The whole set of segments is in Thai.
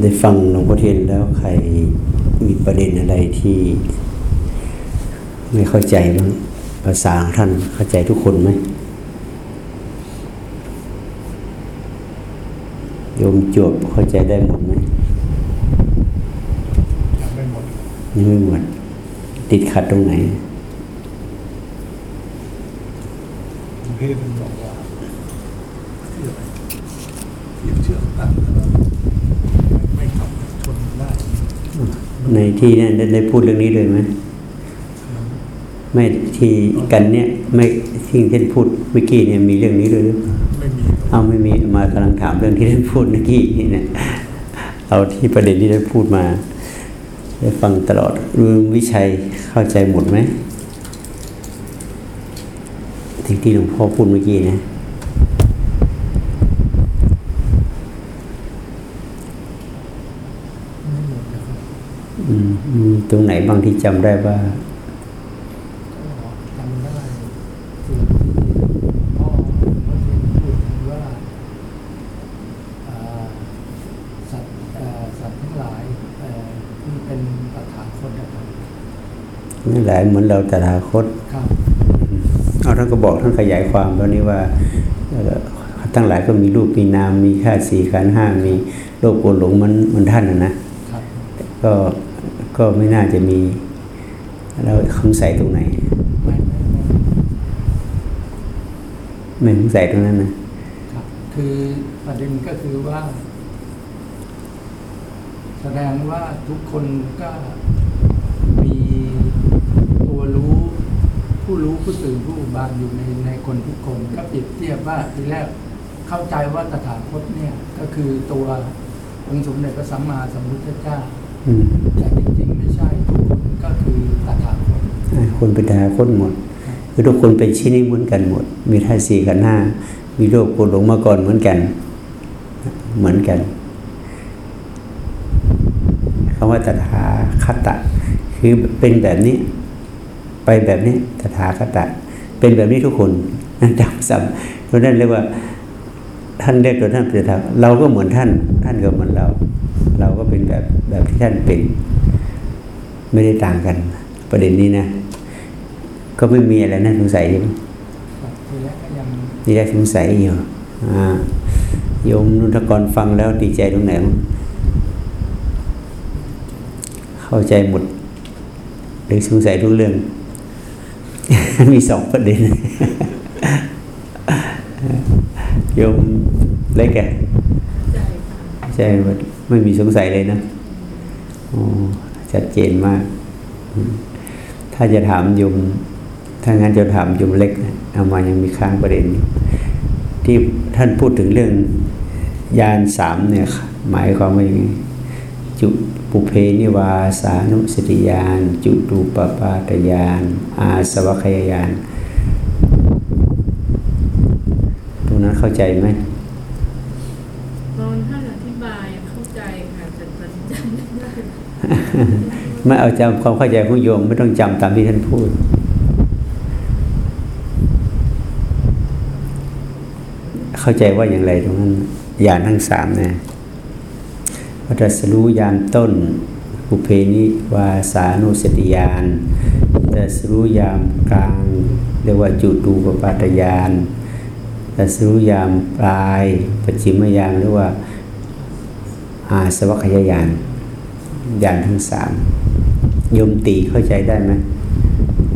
ได้ฟังหลวงพ่อเทียนแล้วใครมีประเด็นอะไรที่ ไม่เข้าใจบ้างภาษาของท่านเข้าใจทุกคนไหมโยมจบเข้าใจได้หมดไหมยังไม่หมดยังไม่หมด ติดขัดตรงไหนหลวงพี่มันบอกว่าที่อะไรที่เชือกตัดแล้วก็ไม่ไม่ขับชนได้ ในที่นั้นได้ได้พูดเรื่องนี้เลยไหมไม่ที่กันเนี่ย ไม่ที่ท่านพูดเมื่อกี้เนี่ยมีเรื่องนี้เลยหรือเปล่าไม่มีเอาไม่มีมากำลังถามเรื่องที่ท่านพูดเมื่อกี้นี่นะเอาที่ประเด็นที่ท่านพูดมาได้ฟังตลอดรู้วิชัยเข้าใจหมดไหมที่ที่หลวงพ่อพูดเมื่อกี้นะ ไม่หมดนะครับ อืมมี ตรงไหนบางที่จำได้ว่าจำได้ส่วนที่พ่อพระเจ้าพูดถึงว่าสัตว์สัตว์ทั้งหลายที่เป็นตถาคตนะครับนั่หละเหมือนเราตถาคตครับเอาท่านก็บอกท่านขยายความแล้วนี่ว่าทั้งหลายก็มีรูปมีนามมีค่าสี่ขันห้ามีโลกโกหลงมันมันท่านนะนะก็ ก็ไม่น่าจะมีแล้วสงสัยตรงไหนไม่ไม่ไม่ไม่สงสัยตรงนั้นนะครับ คือประเด็นก็คือว่า แสดงว่าทุกคนก็มีตัวรู้ ผู้รู้ผู้ตื่นผู้อุบานอยู่ในในคนทุกคน ก็เปรียบเทียบว่าทีแรกเข้าใจว่าตถาคตเนี่ย ก็คือตัวองค์สมเด็จพระสัมมาสัมพุทธเจ้าอืมแต่จริงๆไม่ใช่ทุกคนก็คือตถา คนเป็นตถาคตหมด คือทุกคนเป็นชิ้นนี้เหมือนกันหมด มีท่าสี่ขันธ์ห้า มีโลกโกรธหลงมาก่อนเหมือนกัน เหมือนกันคำว่าตถาคตะ คือเป็นแบบนี้ ไปแบบนี้ตถาคตะ เป็นแบบนี้ทุกคนนั่นจำซ้ำเพราะนั้นเรียกว่าท่านเรียกตัวท่านเป็นตาเราก็เหมือนท่าน ท่านก็เหมือนเรา เราก็เป็นแบบแบบที่ท่านเป็น ไม่ได้ต่างกัน ประเด็นนี้นะ ก็ไม่มีอะไรน่าสงสัยใช่ไหมครับทีแรกก็ยังนี่ได้สงสัยอยู่อ่าโยมนุทกรฟังแล้วดีใจตรงไหนมั้งเข้าใจหมดหรือสงสัยทุกเรื่อง มีสองประเด็นโยมเล็กแกใจค่ะใช่ไหมไม่มีสงสัยเลยนะโอ้ชัดเจนมากอืม ถ้าจะถามยมถ้างั้นจะถามยมเล็กนะเอามายังมีค้างประเด็น ที่ท่านพูดถึงเรื่องยานสามเนี่ยหมายความว่ายังไงจุปุเพนิวาสานุสติยาน จุตูปปาตยาน อาสวัคยายาน ตรงนั้นเข้าใจไหมตอนท่านอธิบายเข้าใจค่ะแต่มันจำไม่ได้ ไม่เอาจำความเข้าใจของโยมไม่ต้องจำตามที่ท่านพูด เข้าใจว่าอย่างไรตรงนั้นยานทั้งสามนะวัตสรู้ยานต้นอุเพนิวาสานุสติยานตรัสรู้ยามกลาง เรียกว่าจุตูปปาตยานตรัสรู้ยามปลายปัจฉิมยานเรียกว่าอาสวัคยายาน ยานทั้งสามโยมตีเข้าใจได้ไหม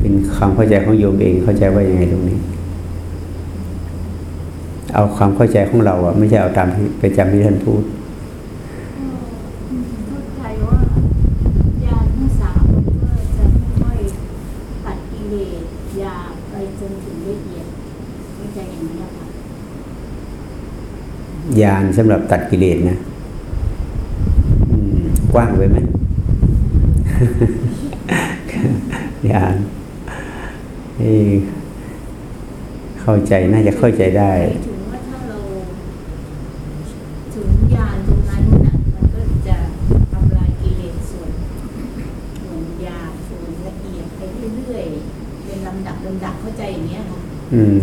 เป็นความเข้าใจของโยมเองเข้าใจว่ายังไงตรงนี้ เอาความเข้าใจของเราอะไม่ใช่เอาตามที่ไปจำที่ท่านพูดเข้าใจว่ายาทั้งสามก็จะค่อยๆตัดกิเลสยาไปจนถึงละเอียดเข้าใจอย่างนี้ค่ะยานสำหรับตัดกิเลสนะอืม กว้างไปไหมยานเอ้ยเข้าใจน่าจะเข้าใจได้หมายถึงว่าถ้าเราถึงยานตรงนั้นน่ะมันก็จะทำลายกิเลสส่วนส่วนยาส่วนละเอียดไปเรื่อยๆเป็นลำดับลำดับเข้าใจอย่างเงี้ยค่ะอืม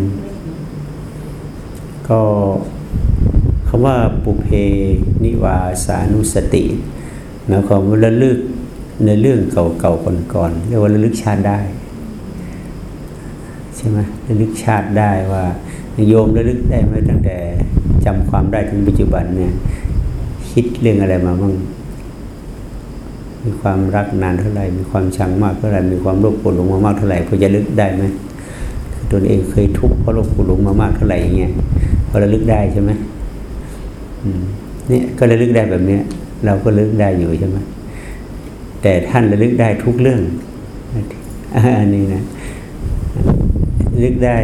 ก็คำำว่าปุเพนิวาสานุสติ หมายความว่าระลึกในเรื่องเก่าๆก่อนๆเรียกว่าระลึกชาติได้ ใช่ไหมระลึกชาติได้ว่าโยมระลึกได้ไหมตั้งแต่จำความได้ถึงปัจจุบันเนี่ยคิดเรื่องอะไรมาบ้างมีความรักนานเท่าไหร่ มีความชังมากเท่าไหร่ มีความโลภโกรธหลงมามากเท่าไหร่พอจะลึกได้ไหมตนเองเคยทุกข์เพราะโลภโกรธหลงมามากเท่าไหร่อย่างเงี้ยพอระลึกได้ใช่ไหมอืมเนี่ยก็ระลึกได้แบบเนี้ย เราก็ลึกได้อยู่ใช่ไหมแต่ท่านระลึกได้ทุกเรื่องอันนี้นะลึกได้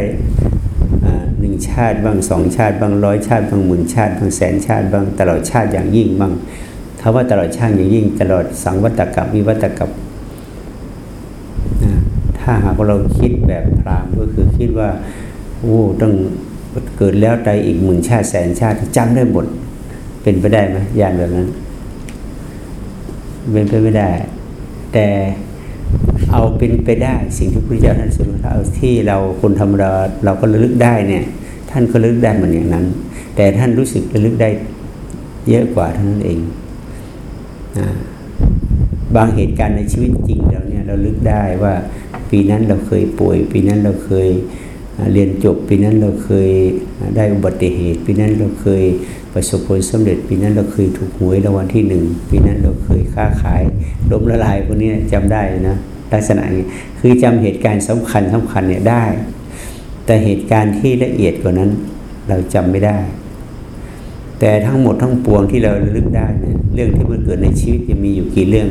หนึ่งชาติบ้างสองชาติบ้างร้อยชาติบ้างหมื่นชาติบ้างแสนชาติบ้างตลอดชาติอย่างยิ่งบ้างคำว่าตลอดชาติอย่างยิ่ง ตลอดสังวัตกับวิวัตกับนะถ้าหากเราคิดแบบพรามก็คือคิดว่าโอ้ต้องเกิดแล้วตายอีกหมื่นชาติแสนชาติจำได้หมดเป็นไปได้ไหมยานแบบนั้น เป็นไปไม่ได้ แต่เอาเป็นไปได้สิ่งที่พระพุทธเจ้าท่านทรงเอาที่เราคนธรรมดาเราก็ระลึกได้เนี่ย ท่านก็ระลึกได้เหมือนอย่างนั้น แต่ท่านรู้สึกระลึกได้เยอะกว่าเท่านั้นเองบางเหตุการณ์ในชีวิตจริงเราเนี่ยเราลึกได้ว่าปีนั้นเราเคยป่วย ปีนั้นเราเคยเรียนจบ ปีนั้นเราเคยได้อุบัติเหตุ ปีนั้นเราเคย ประสบผลสำเร็จ ปีนั้นเราเคยถูกหวยรางวัลที่หนึ่งปีนั้นเราเคยค้าขายล้มละลายพวกนี้จำได้นะลักษณะนี้คือจำเหตุการณ์สำคัญสำคัญเนี่ยได้ แต่เหตุการณ์ที่ละเอียดกว่านั้นเราจำไม่ได้ แต่ทั้งหมดทั้งปวงที่เราลึกได้เนี่ยเรื่องที่มันเกิดในชีวิตจะมีอยู่กี่เรื่อง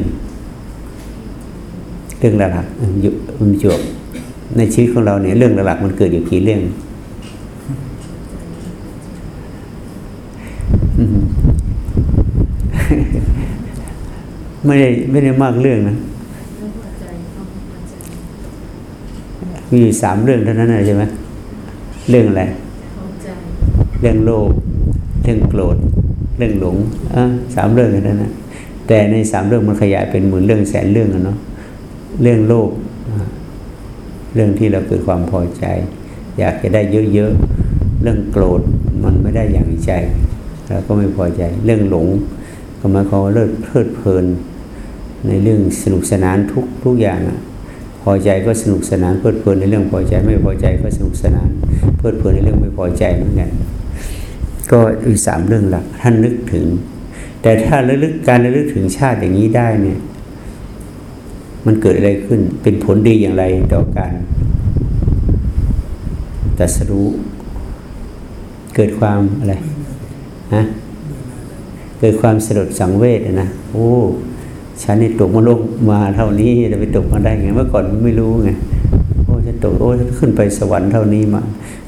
เรื่องหลักๆอยู่มันจบในชีวิตของเราเนี่ยเรื่องหลักๆมันเกิดอยู่กี่เรื่อง ไม่ได้ไม่ได้มากเรื่องนะมีอยู่สามเรื่องเท่านั้นใช่ไหมเรื่องอะไรเรื่องโลภเรื่องโกรธ เรื่องหลงอะสามเรื่องเท่านั้นนะแต่ในสามเรื่องมันขยายเป็นหมื่นเรื่องแสนเรื่องอะเนาะเรื่องโลภเรื่องที่เราเกิดความพอใจ อยากจะได้เยอะๆเรื่องโกรธมันไม่ได้อย่างใจเราก็ไม่พอใจ เรื่องหลงก็มายความว่าเลิศเพลิดเพลิน ในเรื่องสนุกสนานทุกทุกอย่างพอใจก็สนุกสนานเพลิดเพลินในเรื่องพอใจไม่พอใจก็สนุกสนานเพลิดเพลินในเรื่องไม่พอใจเหมือนกันก็อีกสามเรื่องหลักท่านนึกถึง แต่ถ้าระลึกการระลึกถึงชาติอย่างนี้ได้เนี่ย มันเกิดอะไรขึ้น เป็นผลดีอย่างไรต่อการตัสรู้เกิดความอะไรฮะเกิดความสลดสังเวชนะโอ้ ฉันนี่ตกมาโลกมาเท่านี้จะไปตกมาได้ไงเมื่อก่อนไม่รู้ไงโอ้ฉันตกโอ้ฉันขึ้นไปสวรรค์เท่านี้มา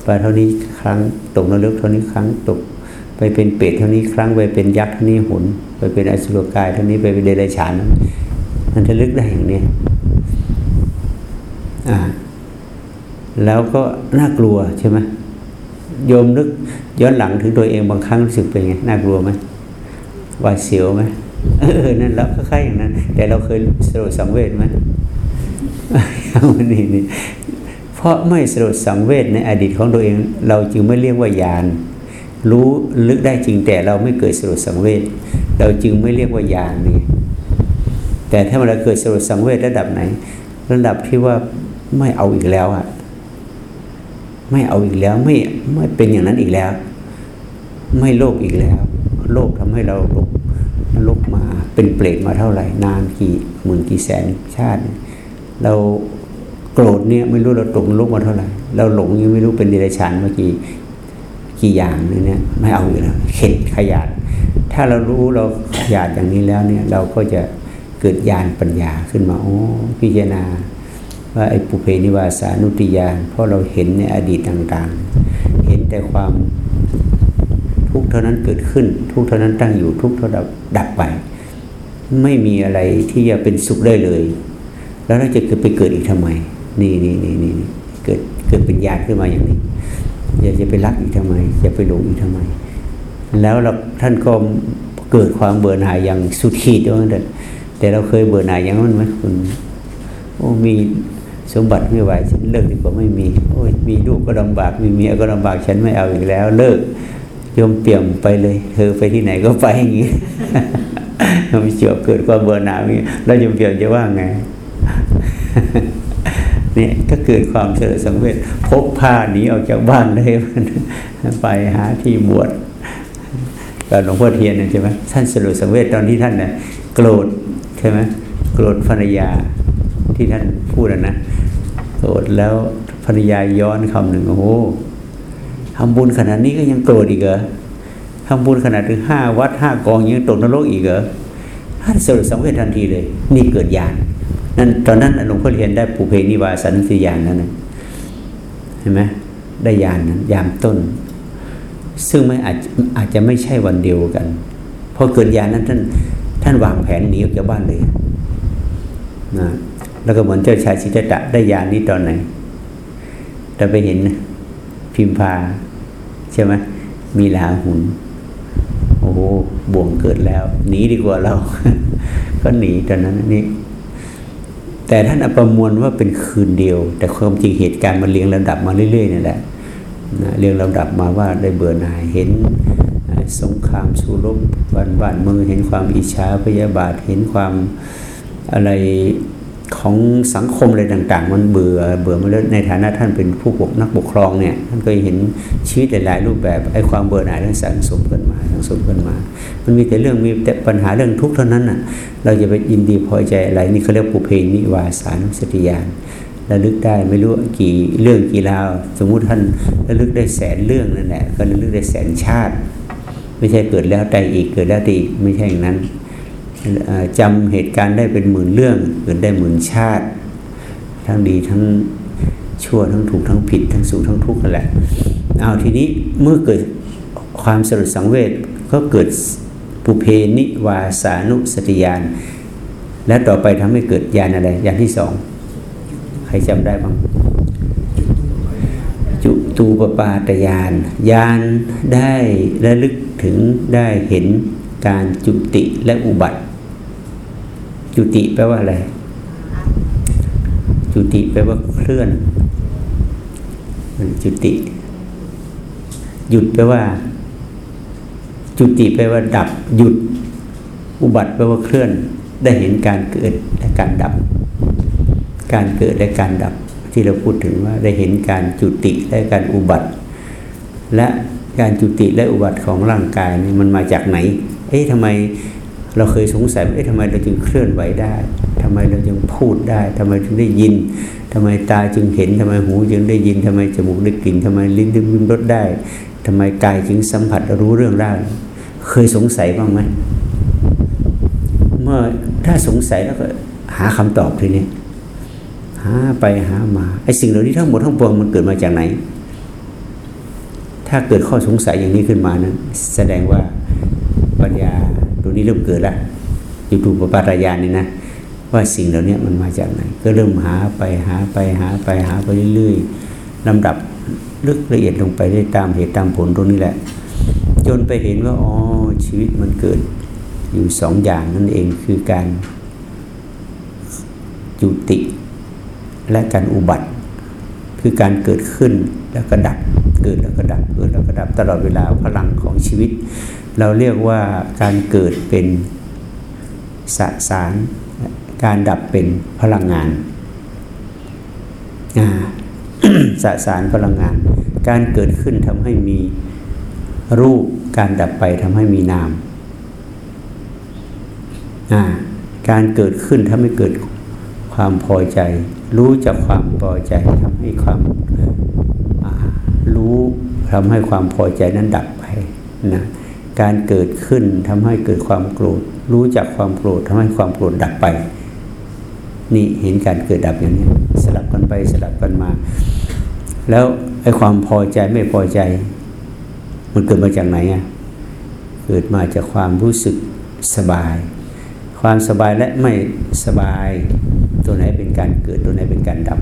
ไปเท่านี้ครั้งตกนรกเท่านี้ครั้งตก ไปเป็นเปรตเท่านี้ครั้งไปเป็นยักษ์เท่านี้หุนไปเป็นอสุรกายเท่านี้ไปเป็นเดรัจฉานมันจะลึกได้อย่างนี้อ่าแล้วก็น่ากลัวใช่ไหมโยมนึกย้อนหลังถึงตัวเองบางครั้งรู้สึกเป็นไงน่ากลัวไหมหวาดเสียวไหม เออนั่นแล้วคล้ายๆอย่างนั้น แต่เราเคยสลดสังเวชไหมอานี่นี่เพราะไม่สลดสังเวชในอดีตของตัวเอง เราจึงไม่เรียกว่าญาณรู้ลึกได้จริงแต่เราไม่เกิดสลดสังเวชเราจึงไม่เรียกว่าญาณนี่แต่ถ้าเราเกิดสลดสังเวชระดับไหน ระดับที่ว่าไม่เอาอีกแล้วอะไม่เอาอีกแล้วไม่ไม่เป็นอย่างนั้นอีกแล้ว ไม่โลภอีกแล้ว โลภทำให้เราตกน รกมาเป็นเปรตมาเท่าไหร่ นานกี่หมื่นกี่แสนชาติ เราโกรธเนี่ยไม่รู้เราตกนรกมาเท่าไหร่เราหลงยังไม่รู้เป็นเดรัจฉานมากี่กี่อย่างเนี่ยไม่เอาอีกแล้วเข็ดขยาดถ้าเรารู้เราขยาดอย่างนี้แล้วเนี่ยเราก็จะเกิดญาณปัญญาขึ้นมาโอ้พิจารณา ว่าไอ้ปุเพนิวาสานุติยานเพราะเราเห็นในอดีตต่างๆ เห็นแต่ความ ทุกเท่านั้นเกิดขึ้น ทุกเท่านั้นตั้งอยู่ทุกเท่าดับดับไป ไม่มีอะไรที่จะเป็นสุขได้เลย แล้วเราจะเกิดไปเกิดอีกทำไม นี่นี่นี่นี่เกิดเกิดเป็นญาติขึ้นมาอย่างนี้อยากจะไปรักอีกทำไมจะไปหลงอีกทำไม แล้วเราท่านก็เกิดความเบื่อหน่ายอย่างสุดขีดว่างั้นแต่เราเคยเบื่อหน่ายอย่างนั้นไหมคุณโอ้มีสมบัติไม่ไหวฉันเลิกดีกว่าไม่มี โอ้ยมีลูกก็ลำบากมีเมียก็ลำบากฉันไม่เอาอีกแล้ว เลิก ยมเปี่ยมไปเลย เธอไปที่ไหนก็ไปอย่างนี้ไม่เชื่อเกิดความเบื่อหน่ายอย่างนี้แล้วยมเปี่ยมจะว่าไงเนี่ยก็เกิดความเฉลิมสังเวชพกผ้าหนีออกจากบ้านเลยไปหาที่บวชกับหลวงพ่อเทียนใช่ไหมท่านสรุปสังเวชตอนที่ท่านเนี่ยโกรธใช่ไหมโกรธภรรยาที่ท่านพูดนะนะโกรธแล้วภรรยาย้อนคำหนึ่งโอ้ ทำบุญขนาดนี้ก็ยังโกรธอีกเหรอทำบุญขนาดถึงห้าวัดห้ากองยังตกนรกอีกเหรอท่านสรุปสังเวชทันทีเลย นี่เกิดญาณนั่นตอนนั้นหลวงพ่อเทียนได้ปุเพนิวาสันติญาณนั่นเห็นไหมได้ญาณนั้นยามต้น ซึ่งไม่อาจอาจจะไม่ใช่วันเดียวกันพอเกิดญาณนั้นท่านท่านวางแผนหนีออกจากบ้านเลยนะแล้วก็เหมือนเจ้าชายสิทธัตถะได้ญาณนี้ตอนไหนเราไปเห็นพิมพา ช่ไหมมีลาหุนโอ้โหบ่วงเกิดแล้วหนีดีกว่าเรา ก็หนีตอนนั้นนี่แต่ท่านอประมวลว่าเป็นคืนเดียว แต่ความจริงเหตุการณ์มันเรียงลำดับมาเรื่อยๆนี่แหละนะเรียงลำดับมาว่าได้เบื่อหน่ายเห็นสงครามสู้รบบ้านบ้านเมืองเห็นความอิจฉาพยาบาทเห็นความอะไร ของสังคมอะไรต่าง ๆ มันเบื่อเบื่อมาแล้วในฐานะท่านเป็นผู้ปกนักปกครองเนี่ยท่านก็เห็นชีวิตหลายๆ รูปแบบไอ้ความเบื่อหน่ายนั้นสังสมกันมาสังสมกันมา มันมีแต่เรื่องมีแต่ปัญหาเรื่องทุกข์เท่านั้นน่ะเราจะไปยินดีพอใจอะไรนี่เขาเรียกปุเพนิวาสานุสติญาณระลึกได้ไม่รู้กี่เรื่องกี่ราวสมมุติท่านระลึกได้แสนเรื่องนั่นแหละก็ระลึกได้แสนชาติ ไม่ใช่เกิดแล้วใจอีกเกิดแล้วใจอีกไม่ใช่อย่างนั้น จำเหตุการณ์ได้เป็นหมื่นเรื่องเกิดได้หมื่นชาติ ทั้งดีทั้งชั่วทั้งถูกทั้งผิด ทั้งสุขทั้งทุกข์นั่นแหละเอาทีนี้เมื่อเกิดความสลดสังเวชก็เกิดปุเพนิวาสานุสติญาณและต่อไปทำให้เกิดญาณอะไรญาณที่สองใครจำได้บ้างจุตูปปาตญาณญาณได้ระลึกถึงได้เห็นการจุติและอุบัติ จุติแปลว่าอะไร จุติแปลว่าเคลื่อนมันจุติ หยุดแปลว่า จุติแปลว่า ดับ หยุด อุบัติแปลว่าเคลื่อน ได้เห็นการเกิดและการดับ การเกิดและการดับ ที่เราพูดถึงว่าได้เห็นการจุติและการอุบัติ และการจุติและอุบัติของร่างกายนี่มันมาจากไหน เอ๊ะทำไม เราเคยสงสัยว่าเอ๊ะทำไมเราจึงเคลื่อนไหวได้ทำไมเราจึงพูดได้ทำไมจึงได้ยินทำไมตาจึงเห็นทำไมหูจึงได้ยินทำไมจมูกได้กลิ่นทำไมลิ้นได้ลิ้มรสได้ทำไมกายจึงสัมผัสรู้เรื่องได้ เคยสงสัยบ้างไหมเมื่อถ้าสงสัยแล้วก็หาคำตอบทีนี้หาไปหามาไอ้สิ่งเหล่านี้ทั้งหมดทั้งปวงมันเกิดมาจากไหน ถ้าเกิดข้อสงสัยอย่างนี้ขึ้นมานั้นแสดงว่า นี้เริ่มเกิดแล้วอยู่ถูกปปัญญานี่นะว่าสิ่งเหล่านี้มันมาจากไหน ก็เริ่มหาไปหาไปหาไปหาไปเรื่อยๆลำดับลึกละเอียดลงไปได้ตามเหตุตามผลตรงนี้แหละ จนไปเห็นว่าอ๋อชีวิตมันเกิดอยู่สองอย่างนั่นเองคือการจุติ และการอุบัติ คือการเกิดขึ้นแล้วก็ดับ เกิดแล้วก็ดับเกิดแล้วก็ดับตลอดเวลาพลังของชีวิต เราเรียกว่าการเกิดเป็นสสาร การดับเป็นพลังงานสสารพลังงาน การเกิดขึ้นทำให้มีรูป การดับไปทำให้มีนามการเกิดขึ้นทำให้เกิดความพอใจ รู้จากความพอใจทำให้ความรู้ทำให้ความพอใจนั้นดับไปนะ การเกิดขึ้นทำให้เกิดความโกรธ รู้จักความโกรธทำให้ความโกรธดับไป นี่เห็นการเกิดดับอย่างนี้ สลับกันไปสลับกันมา แล้วไอ้ความพอใจไม่พอใจ มันเกิดมาจากไหนอะเกิดมาจากความรู้สึกสบาย ความสบายและไม่สบาย ตัวไหนเป็นการเกิดตัวไหนเป็นการดับ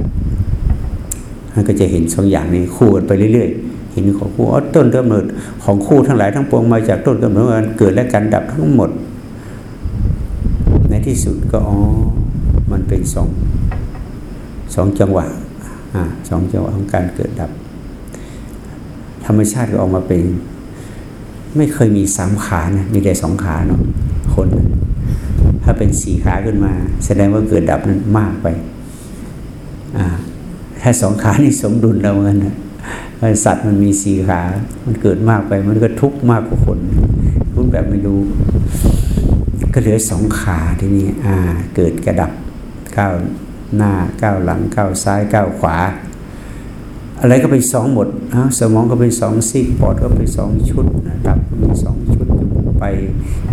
มันก็จะเห็นสองอย่างนี้คู่กันไปเรื่อยๆ เห็นของคู่อ๋อต้นกำเนิดของคู่ทั้งหลายทั้งปวงมาจากต้นกำเนิดการเกิดและการดับทั้งหมด ในที่สุดก็อ๋อมันเป็นสองสองจังหวะอ่าสองจังหวะของการเกิดดับ ธรรมชาติก็ออกมาเป็น ไม่เคยมีสามขานะมีแต่สองขาเนาะคนนะถ้าเป็นสี่ขาขึ้นมา แสดงว่าเกิดดับนั้นมากไปอ่าถ้าสองขานี่สมดุลแล้วเหมือนกันนะ สัตว์มันมีสี่ขา มันเกิดมากไป มันก็ทุกข์มากกว่าคนพูดแบบไม่รู้ ก็เหลือสองขาที่นี่อ่า เกิดกระดับก้าวหน้าก้าวหลังก้าวซ้ายก้าวขวา อะไรก็เป็นสองหมดอ้าวสมองก็เป็นสองซีกปอดก็เป็นสองชุดนะครับมีสองชุดไป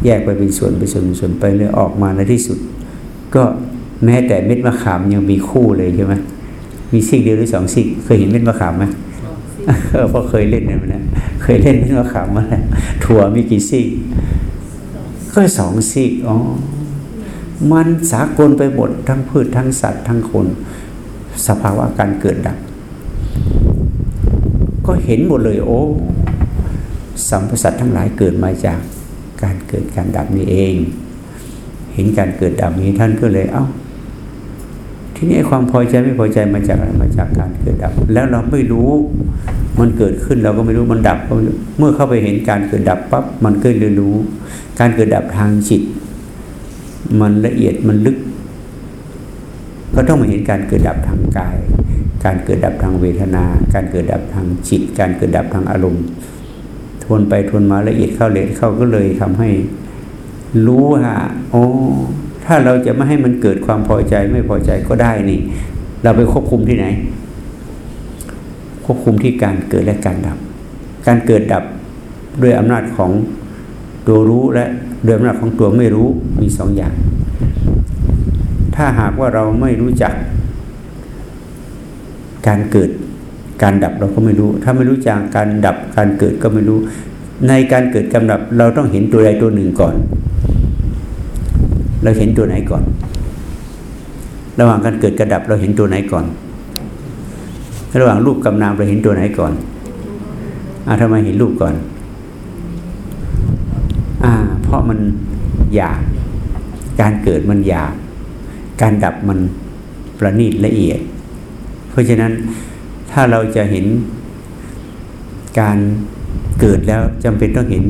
แยกไปเป็นส่วนเป็นส่วนเป็นส่วนไปเลยออกมาในที่สุด ก็แม้แต่เม็ดมะขามยังมีคู่เลยใช่ไหมมีซีกเดียวหรือสองซีกเคยเห็นเม็ดมะขามไหม เพราะเคยเล่นเนี่ยมันนะเคยเล่นเม็ดมะขามมาแล้วถั่วมีกี่ซีกก็สองซีกอ๋อมันสากลไปหมดทั้งพืชทั้งสัตว์ทั้งคน สภาวะการเกิดดับ ก็เห็นหมดเลยโอ้สัมพสัตว์ทั้งหลายเกิดมาจากการเกิดการดับนี้เอง เห็นการเกิดดับนี้ท่านก็เลยเอ้า ทีนี้ความพอใจไม่พอใจมาจากอะไรมาจากการเกิดดับ แล้วเราไม่รู้มันเกิดขึ้นเราก็ไม่รู้มันดับก็เมื่อเข้าไปเห็นการเกิดดับปั๊บมันก็เลยรู้ การเกิดดับทางจิต มันละเอียดมันลึก ก็ต้องมาเห็นการเกิดดับทางกาย การเกิดดับทางเวทนา การเกิดดับทางจิต การเกิดดับทางอารมณ์ ทวนไปทวนมาละเอียดเข้าละเอียดเข้าก็เลยทำให้รู้ว่าโอ้ ถ้าเราจะไม่ให้มันเกิดความพอใจไม่พอใจก็ได้นี่ เราไปควบคุมที่ไหน ควบคุมที่การเกิดและการดับ การเกิดดับด้วยอำนาจของตัวรู้และด้วยอำนาจของตัวไม่รู้มีสองอย่าง ถ้าหากว่าเราไม่รู้จัก การเกิดการดับเราก็ไม่รู้ ถ้าไม่รู้จักการดับการเกิดก็ไม่รู้ ในการเกิดการดับเราต้องเห็นตัวใดตัวหนึ่งก่อน เราเห็นตัวไหนก่อน ระหว่างการเกิดกระดับเราเห็นตัวไหนก่อน ระหว่างรูปกับนามเราเห็นตัวไหนก่อนอ่าทำไมเห็นรูปก่อน อ่า เพราะมันหยาบการเกิดมันหยาบการดับมันประณีตละเอียด เพราะฉะนั้นถ้าเราจะเห็นการเกิดแล้วจำเป็นต้องเห็น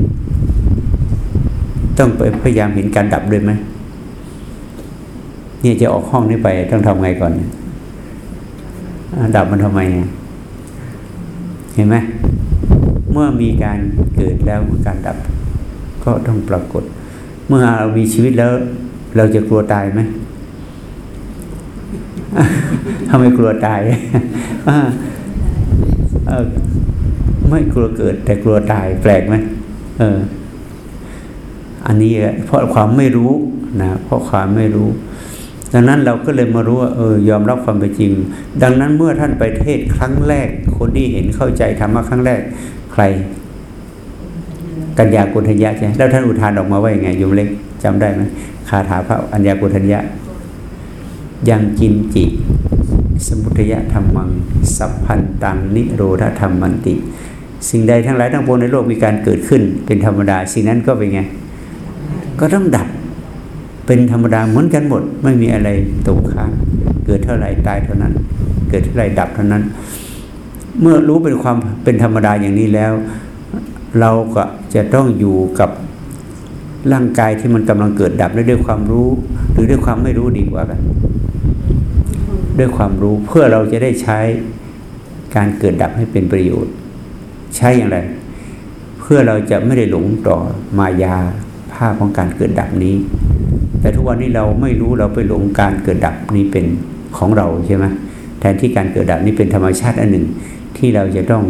ต้องไปพยายามเห็นการดับด้วยไหม เนี่ยจะออกห้องนี้ไปต้องทำไงก่อนดับมันทำไม เห็นไหมเมื่อมีการเกิดแล้วมีการดับก็ต้องปรากฏ เมื่อเรามีชีวิตแล้ว เราจะกลัวตายไหมทำไมกลัวตายเออไม่กลัวเกิด แต่กลัวตายแปลกไหมเออ อันนี้เพราะความไม่รู้นะเพราะความไม่รู้ ดังนั้นเราก็เลยมารู้ว่าเออยอมรับความเป็นจริง ดังนั้นเมื่อท่านไปเทศครั้งแรก คนที่เห็นเข้าใจธรรมะครั้งแรกใคร กัญญากุณทัญญะใช่แล้วท่านอุทานออกมาว่าอย่างไงโยมเล็กจำได้ไหมคาถาพระอัญญากุณทัญญะ ยังกินจิ สมุทยธรรมัง สัพพันตังนิโรธธรรมมันติ สิ่งใดทั้งหลายทั้งปวงในโลกมีการเกิดขึ้นเป็นธรรมดา สิ่งนั้นก็เป็นไง ก็ต้องดับ เป็นธรรมดาเหมือนกันหมด ไม่มีอะไรตกค้างเกิดเท่าไรตายเท่านั้น เกิดเท่าไรดับเท่านั้น เมื่อรู้เป็นความเป็นธรรมดาอย่างนี้แล้ว เราก็จะต้องอยู่กับร่างกายที่มันกำลังเกิดดับด้วยความรู้ หรือด้วยความไม่รู้ดีกว่ากัน ด้วยความรู้เพื่อเราจะได้ใช้การเกิดดับให้เป็นประโยชน์ ใช้อย่างไร เพื่อเราจะไม่ได้หลงต่อมายาภาพของการเกิดดับนี้ แต่ทุกวันนี้เราไม่รู้เราไปหลงการเกิดดับนี้เป็นของเราใช่ไหมแทนที่การเกิดดับนี้เป็นธรรมชาติอันหนึ่ง ที่เราจะต้อง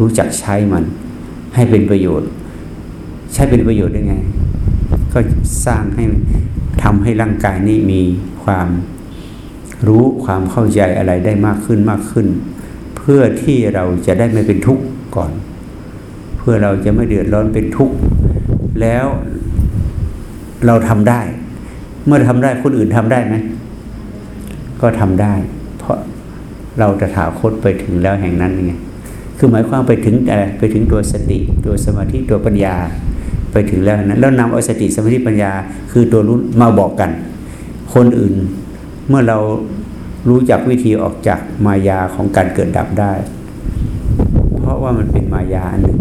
รู้จักใช้มัน ให้เป็นประโยชน์ ใช้เป็นประโยชน์ได้ไง ก็สร้างให้ทำให้ร่างกายนี้มีความรู้ความเข้าใจอะไรได้มากขึ้นมากขึ้น เพื่อที่เราจะได้ไม่เป็นทุกข์ก่อน เพื่อเราจะไม่เดือดร้อนเป็นทุกข์แล้วเราทำได้ เมื่อทำได้คนอื่นทำได้ไหมก็ทำได้ เพราะเราจะถาคตไปถึงแล้วแห่งนั้นไงคือหมายความไปถึงอะไรไปถึงตัวสติตัวสมาธิตัวปัญญา ไปถึงแล้วนั้นแล้วนำเอาสติสมาธิปัญญา คือตัวรู้มาบอกกัน คนอื่นเมื่อเรารู้จักวิธีออกจากมายาของการเกิดดับได้ เพราะว่ามันเป็นมายาอันหนึ่ง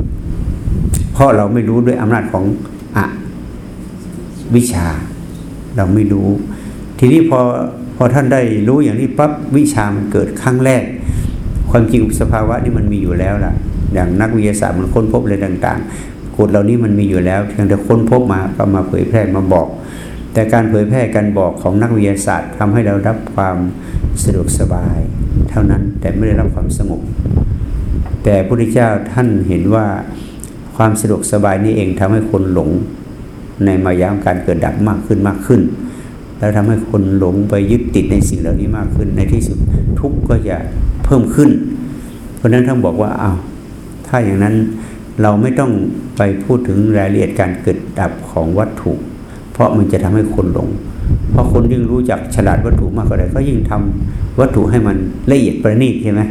เพราะเราไม่รู้ด้วยอำนาจของอะวิชา เราไม่รู้ ทีนี้พอพอท่านได้รู้อย่างนี้ปั๊บวิชามันเกิดครั้งแรก ความจริงสภาวะนี่มันมีอยู่แล้วล่ะ อย่างนักวิทยาศาสตร์มันค้นพบอะไรต่าง ๆกฎเหล่านี้มันมีอยู่แล้วเพียงแต่ค้นพบมาก็มาเผยแพร่มาบอก แต่การเผยแพร่การบอกของนักวิทยาศาสตร์ทำให้เรารับความสะดวกสบาย เท่านั้นแต่ไม่ได้รับความสงบแต่พระพุทธเจ้าท่านเห็นว่าความสะดวกสบายนี้เองทำให้คนหลง ในมายามการเกิดดับมากขึ้นมากขึ้น แล้วทำให้คนหลงไปยึดติดในสิ่งเหล่านี้มากขึ้น ในที่สุดทุกข์ก็จะเพิ่มขึ้น เพราะฉะนั้นท่านบอกว่าเอ้าถ้าอย่างนั้นเราไม่ต้องไปพูดถึงรายละเอียดการเกิดดับของวัตถุ เพราะมันจะทำให้คนหลง เพราะคนยิ่งรู้จักฉลาดวัตถุมากกว่าใดก็ยิ่งทำวัตถุให้มันละเอียดประณีตใช่ไหม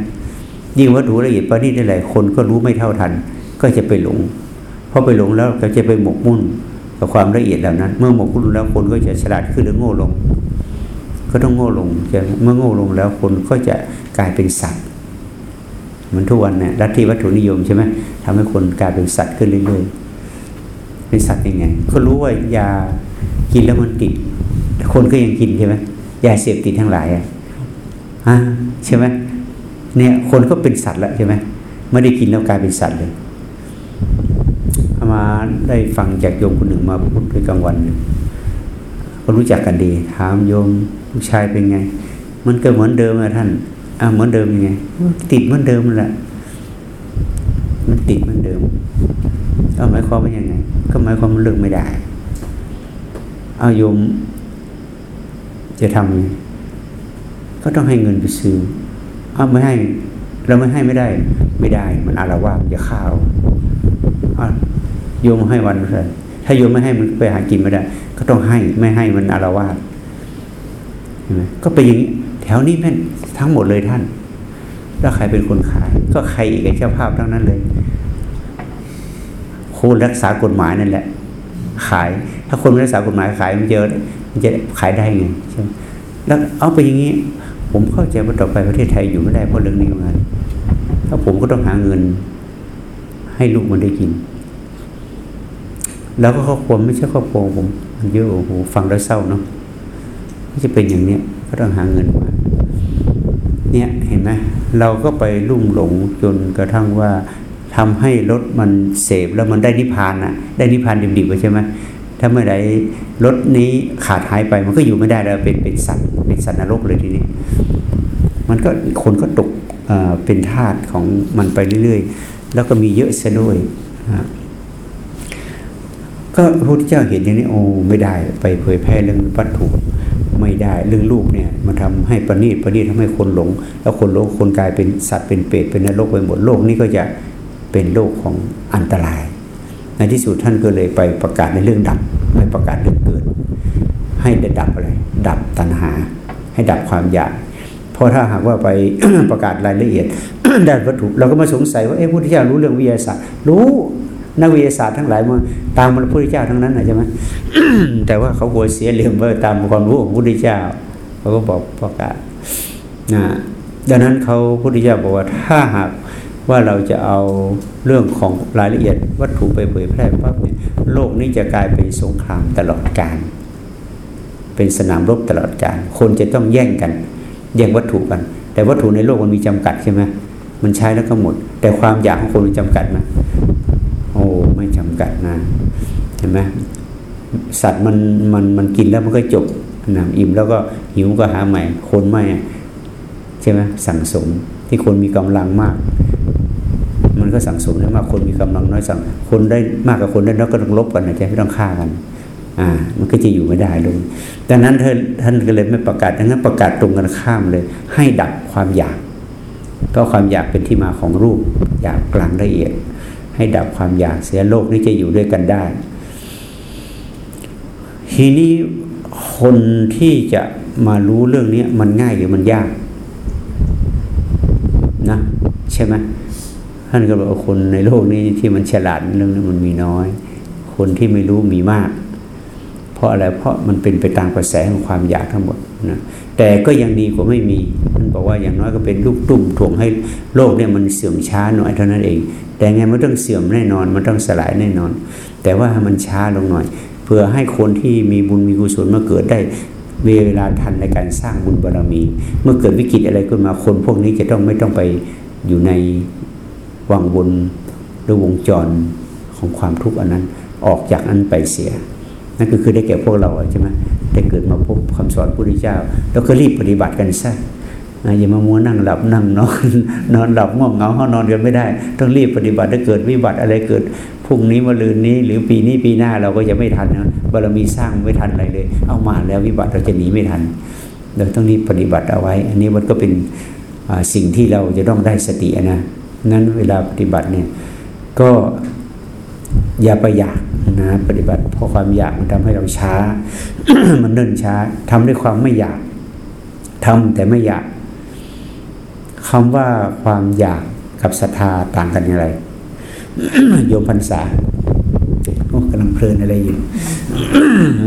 ยิ่งวัตถุละเอียดประณีตเท่าไหร่คนก็รู้ไม่เท่าทัน ก็จะไปหลงพอไปหลงแล้วก็จะไปหมกมุ่น กับความละเอียดเหล่านั้น เมื่อหมกมุ่นแล้วคนก็จะฉลาดขึ้นหรือโง่ลง ก็ต้องโง่ลงใช่ไหมเมื่อโง่ลงแล้วคนก็จะกลายเป็นสัตว์เหมันทุกวันเนี่ยลัทธิวัตถุนิยมใช่ไหมทำให้คนกลายเป็นสัตว์ขึ้นเรื่อยๆเป็นสัตว์ยังไงก็รู้ว่ายากินแล้วมันติดคนก็ยังกินใช่ไหมยาเสพติดทั้งหลายอะใช่ไหมเนี่ยคนก็เป็นสัตว์แล้วใช่ไหมไม่ได้กินแล้วกลายเป็นสัตว์เลย มาได้ฟังจากโยมคนหนึ่งมาพูดด้วยกลางวัน ก็รู้จักกันดี ถามโยมลูกชายเป็นไง มันก็เหมือนเดิมอะท่านอ้าเหมือนเดิมยังไง ติดเหมือนเดิมแหละมันติดเหมือนเดิมเอาหมายความว่ายังไง ก็หมายความมันเลิกไม่ได้เอาโยมจะทำไงก็ต้องให้เงินไปซื้อเอาไม่ให้ เราไม่ให้ไม่ได้ ไม่ได้ มันอารวาสจะข้าวอ้าว โยมให้วันเลยถ้าโยมไม่ให้มันไปหากินไม่ได้ ก็ต้องให้ไม่ให้มันอารวาสเห็นไหมก็ไปนอย่างนี้แถวนี้แม่นทั้งหมดเลยท่าน แล้วใครเป็นคนขาย ก็ใครอีกไอ้เจ้าภาพทั้งนั้นเลยคนรักษากฎหมายนั่นแหละ ขาย ถ้าคนไม่รักษากฎหมายขายมันจะมันจะขายได้ไงใช่ไหมแล้วเอาไปอย่างนี้ ผมเข้าใจว่าต่อไปประเทศไทยอยู่ไม่ได้เพราะเรื่องนี้มือนกันถ้าผมก็ต้องหาเงิน ให้ลูกมันได้กิน แล้วก็ครอบครัวไม่ใช่ครอบครัวผมมันเยอะโอ้โหฟังแล้วเศร้าเนาะไม่จะเป็นอย่างเนี้ยก็ต้องหาเงินมาเนี่ยเห็นไหมเราก็ไปลุ่มหลงจนกระทั่งว่าทำให้รถมันเสพแล้วมันได้นิพพานนะได้นิพพานดิบๆไปใช่ไหมถ้าเมื่อใดรถนี้ขาดหายไปมันก็อยู่ไม่ได้แล้วเป็นเป็นสัตว์เป็นสัตว์นรกเลยทีนี้มันก็คนก็ตกเอ่อเป็นทาสของมันไปเรื่อย ๆ แล้วก็มีเยอะซะด้วยนะ ก็พระพุทธเจ้าเห็นอย่างนี้โอ้ไม่ได้ไปเผยแพร่เรื่องวัตถุไม่ได้เรื่องลูกเนี่ยมันทำให้ประณีตประณีตทำให้คนหลง แล้วคนหลงคนกลายเป็นสัตว์เป็นเปรตเป็นนรกไปหมดโลกนี้ก็จะเป็นโลกของอันตราย ในที่สุดท่านก็เลยไปประกาศในเรื่องดับไม่ประกาศเรื่องเกิด ให้ได้ดับอะไรดับตัณหา ให้ดับความอยากเพราะถ้าหากว่าไปประกาศรายละเอียดด้านวัตถุ เราก็มาสงสัยว่าเอ๊ะพุทธเจ้ารู้เรื่องวิทยาศาสตร์รู้ นักวิทยาศาสตร์ทั้งหลายมาตามพระพุทธเจ้าทั้งนั้นนะใช่ไหมแต่ว่าเขากลัวเสียเหลี่ยมว่าตามความรู้ของพระพุทธเจ้าเขาก็บอกประกาศนะดังนั้นเขาพระพุทธเจ้าบอกว่าถ้าหากว่าเราจะเอาเรื่องของรายละเอียดวัตถุไปเผยแพร่ปั๊บเนี่ยโลกนี้จะกลายเป็นสงครามตลอดกาลเป็นสนามรบตลอดกาลคนจะต้องแย่งกัน แย่งวัตถุกัน แต่วัตถุในโลกมันมีจำกัดใช่ไหมมันใช้แล้วก็หมด แต่ความอยากของคนมันจำกัดไหม กัดนะเห็นไหมสัตว์มันมันมันกินแล้วมันก็จบนะอิ่มแล้วก็หิวก็หาใหม่ คนไม่ใช่ไหมสั่งสมที่คนมีกำลังมาก มันก็สั่งสมได้มากคนมีกำลังน้อยสั่ง คนได้มากกับคนได้น้อยก็ต้องลบกันนะใช่ไม่ต้องฆ่ากัน อ่า มันก็จะอยู่ไม่ได้ลยดังนั้นท่านท่านก็เลยไม่ประกาศดังนั้นประกาศตรงกันข้ามเลย ให้ดับความอยาก ก็ความอยากเป็นที่มาของรูปอยากกลางละเอียด ให้ดับความอยากเสียโลกนี้จะอยู่ด้วยกันได้ ทีนี้คนที่จะมารู้เรื่องนี้มันง่ายหรือมันยากนะใช่ไหมท่านก็บอกว่าคนในโลกนี้ที่มันฉลาดเรื่องนี้มันมีน้อย คนที่ไม่รู้มีมาก เพราะอะไรเพราะมันเป็นไปตามกระแสของความอยากทั้งหมดนะ แต่ก็ยังดีกว่าไม่มีท่านบอกว่าอย่างน้อยก็เป็นลูกตุ่มถ่วงให้โลกเนี่ยมันเสื่อมช้าหน่อยเท่านั้นเอง แต่ไงมันต้องเสื่อมแน่นอน มันต้องสลายแน่นอน แต่ว่ามันช้าลงหน่อย เพื่อให้คนที่มีบุญมีกุศลมาเกิดได้เวลาทันในการสร้างบุญบารมี เมื่อเกิดวิกฤตอะไรขึ้นมาคนพวกนี้จะต้องไม่ต้องไปอยู่ในวังวนหรือวงจรของความทุกข์อันนั้น ออกจากนั้นไปเสีย นั่นก็คือได้แก่พวกเราใช่ไหม ได้เกิดมาพบคำสอนพระพุทธเจ้า แล้วก็รีบปฏิบัติกันซะอย่ามามัวนั่งหลับนั่งนอนนอนหลับง่วงเหงาห้านอนกันไม่ได้ ต้องรีบปฏิบัติถ้าเกิดวิบัติอะไรเกิดพรุ่งนี้มะรืนนี้ หรือปีนี้ปีหน้าเราก็จะไม่ทันนะบารมีสร้างไม่ทันอะไรเลย เอามาแล้ววิบัติเราจะหนีไม่ทันเราต้องรีบปฏิบัติเอาไว้ อันนี้มันก็เป็นสิ่งที่เราจะต้องได้สตินะงั้นเวลาปฏิบัติเนี่ยก็ อย่าไปอยากนะปฏิบัติเพราะความอยากมันทำให้เราช้า มันเนิ่นช้าทำด้วยความไม่อยากทำแต่ไม่อยากคำว่าความอยากกับศรัทธาต่างกันอย่างไรโยมพรรษาโอ้กำลังเพลินอะไรอยู่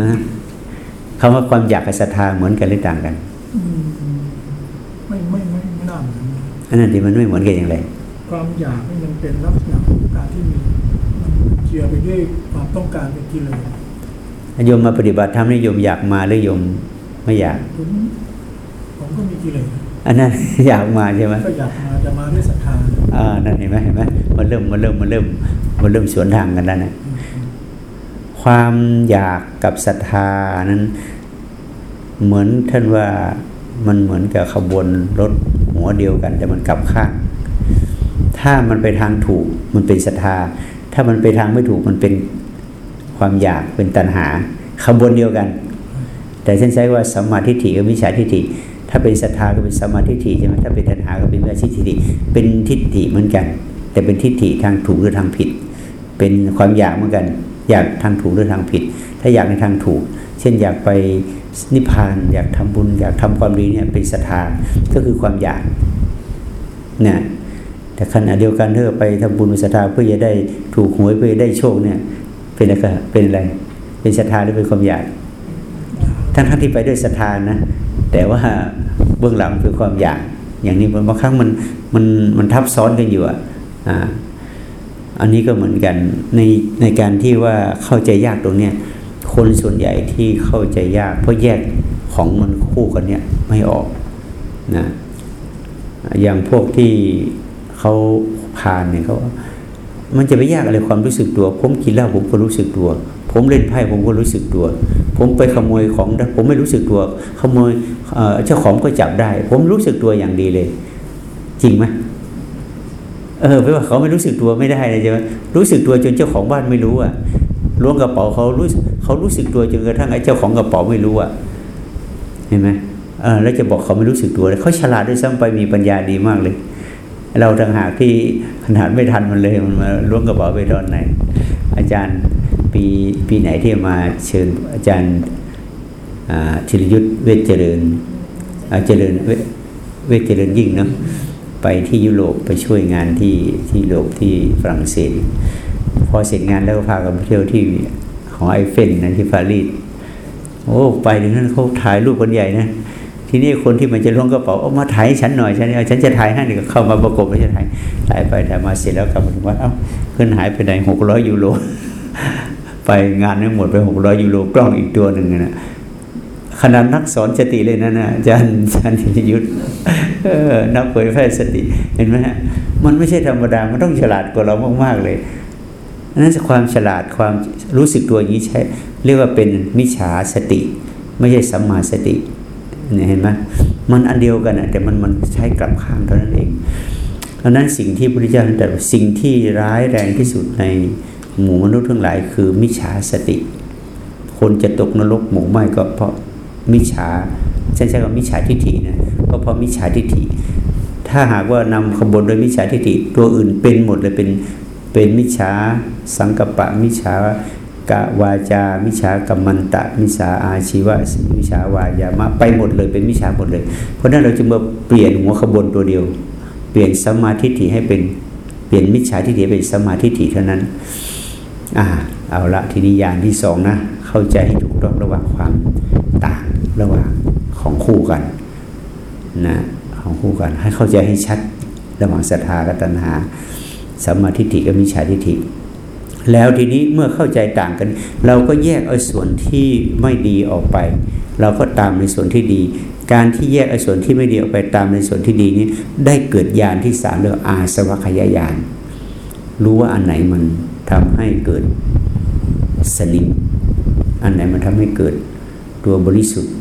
นะคำว่าความอยากกับศรัทธาเหมือนกันหรือต่างกันอืมไม่ไม่ไม่ไม่น่าเหมือนนะอันนั้นที่มันไม่เหมือนกันอย่างไรความอยากนี่มันเป็นลักษณะของการที่มีมันเกี่ยวไปด้วยความต้องการเป็นกิเลสโยมมาปฏิบัติธรรมนี่โยมอยากมาหรือโยมไม่อยากผมผมก็มีกิเลสนะอันนั้นอยากมาใช่ไหมก็อยากมาจะมาด้วยศรัทธาอ่านั่นเห็นไหมเห็นไหมมันเริ่มมันเริ่มมันเริ่มมันเริ่มสวนทางกันแล้วนะอืมความอยากกับศรัทธานั้น เหมือนท่านว่ามันเหมือนกับขบวนรถหัวเดียวกัน แต่มันกลับข้าง ถ้ามันไปทางถูกมันเป็นศรัทธา ถ้ามันไปทางไม่ถูกมันเป็นความอยากเป็นตัณหาขบวนเดียวกัน แต่ฉันใช้ว่าสัมมาทิฏฐิกับมิจฉาทิฏฐิ ถ้าเป็นศรัทธาก็เป็นสัมมาทิฏฐิใช่ไหมถ้าเป็นตัณหาก็เป็นมิจฉาทิฏฐิ เป็นทิฏฐิเหมือนกัน แต่เป็นทิฏฐิทางถูกหรือทางผิด เป็นความอยากเหมือนกัน อยากทางถูกหรือทางผิด ถ้าอยากในทางถูก เช่นอยากไปนิพพาน อยากทำบุญ อยากทำความดีเนี่ยเป็นศรัทธาก็คือความอยากเนี่ย แต่ขณะเดียวกันถ้าไปทำบุญเป็นศรัทธาเพื่อจะได้ถูกหวยเพื่อจะได้โชคเนี่ย เป็นอะไรเป็นอะไร เป็นศรัทธาหรือเป็นความอยากทั้งทั้งที่ไปด้วยศรัทธานะ แต่ว่าเบื้องหลังคือความอยาก อย่างนี้บางครั้งมันมันมันทับซ้อนกันอยู่อะอ่าอันนี้ก็เหมือนกันในในการที่ว่าเข้าใจยากตรงเนี้ยคนส่วนใหญ่ที่เข้าใจยาก เพราะแยกของมันคู่กันเนี่ยไม่ออกนะอย่างพวกที่ เขาพานเนี่ยเขามันจะไปยากอะไรความรู้สึกตัว ผมกินเหล้าผมก็รู้สึกตัว ผมเล่นไพ่ผมก็รู้สึกตัว ผมไปขโมยของผมไม่รู้สึกตัว ขโมยเจ้าของก็จับได้ ผมรู้สึกตัวอย่างดีเลย จริงไหมเออไม่ว่าเขาไม่รู้สึกตัวไม่ได้เลยใช่ไหมรู้สึกตัวจนเจ้าของบ้านไม่รู้อะล้วงกระเป๋าเขารู้เขารู้สึกตัวจนกระทั่งไอ้เจ้าของกระเป๋าไม่รู้อะเห็นไหมเออแล้วจะบอกเขาไม่รู้สึกตัวเลยเขาฉลาดด้วยซ้ำไปมีปัญญาดีมากเลย เราต่างหากที่ขนาดไม่ทันมันเลยมันมาล้วงกระเป๋าไปตอนไหน อาจารย์ปีปีไหนที่มาเชิญอาจารย์ธีรยุทธเวชเจริญเจริญเวชเจริญยิ่งเนาะไปที่ยุโรปไปช่วยงานที่ที่ยุโรปที่ฝรั่งเศสพอเสร็จงานแล้วก็พากันไปเที่ยวที่ของไอเฟนนะที่ปารีสโอ้ไปถึงนั้นเขาถ่ายรูปกันใหญ่นะ ทีนี้คนที่มันจะล้วงกระเป๋าเอามาถ่ายฉันหน่อยฉันเอาฉันจะถ่ายให้นี่ก็เข้ามาประกบไม่ใช่ถ่ายถ่ายไปถ่ายมาเสร็จแล้วกลับมาถึงว่าเอ้าเพื่อนหายไปไหนหกร้อยยูโรไปงานไม่หมดไปหกร้อยยูโรกล้องอีกตัวหนึ่งนะขนาดนักสอนสติเลยนะนะอาจารย์อาจารย์ธียุทธเออนักเผยแพร่สติเห็นไหมฮะมันไม่ใช่ธรรมดา มันต้องฉลาดกว่าเรามากๆเลยอันนั้นความฉลาดความรู้สึกตัวอย่างนี้ใช้ เรียกว่าเป็นมิจฉาสติ ไม่ใช่สัมมาสติ เนี่ยเห็นไหมมันอันเดียวกันอะแต่มันมันใช้กลับข้างเท่านั้นเองเพราะนั้นสิ่งที่พระพุทธเจ้าตรัสว่าสิ่งที่ร้ายแรงที่สุดในหมู่มนุษย์ทั้งหลายคือมิจฉาสติ คนจะตกนรกหมู่ไม้ก็เพราะมิจฉาใช่ใช่ว่ามิจฉาทิฏฐินะก็เพราะมิจฉาทิฏฐิ ถ้าหากว่านำขบวนโดยมิจฉาทิฏฐิตัวอื่นเป็นหมดเลยเป็นเป็นมิจฉาสังกปะมิจฉา กะวาจามิฉากัมมันตะมิจฉาอาชีวะมิฉาวายามะไปหมดเลยเป็นมิฉาหมดเลย เพราะนั้นเราจึงมาเปลี่ยนหัวขบวนตัวเดียว เปลี่ยนสมาทิฏฐิให้เป็นเปลี่ยนมิจฉาทิฏฐิเป็นสมาทิฏฐิเท่านั้นอ่าเอาละทีนี้ยานที่สองนะเข้าเข้าใจให้ถูกต้องระหว่างความต่างระหว่างของคู่กันนะของคู่กันให้เข้าใจให้ชัดระหว่างศรัทธากับตัณหาสัมมาทิฏฐิกับมิจฉาทิฏฐิ แล้วทีนี้เมื่อเข้าใจต่างกัน เราก็แยกเอาส่วนที่ไม่ดีออกไป เราก็ตามในส่วนที่ดี การที่แยกเอาส่วนที่ไม่ดีออกไปตามในส่วนที่ดีนี้ได้เกิดญาณที่สามเรียกว่าอาสวัคยายานรู้ว่าอันไหนมันทำให้เกิดสนิมอันไหนมันทำให้เกิดตัวบริสุทธิ์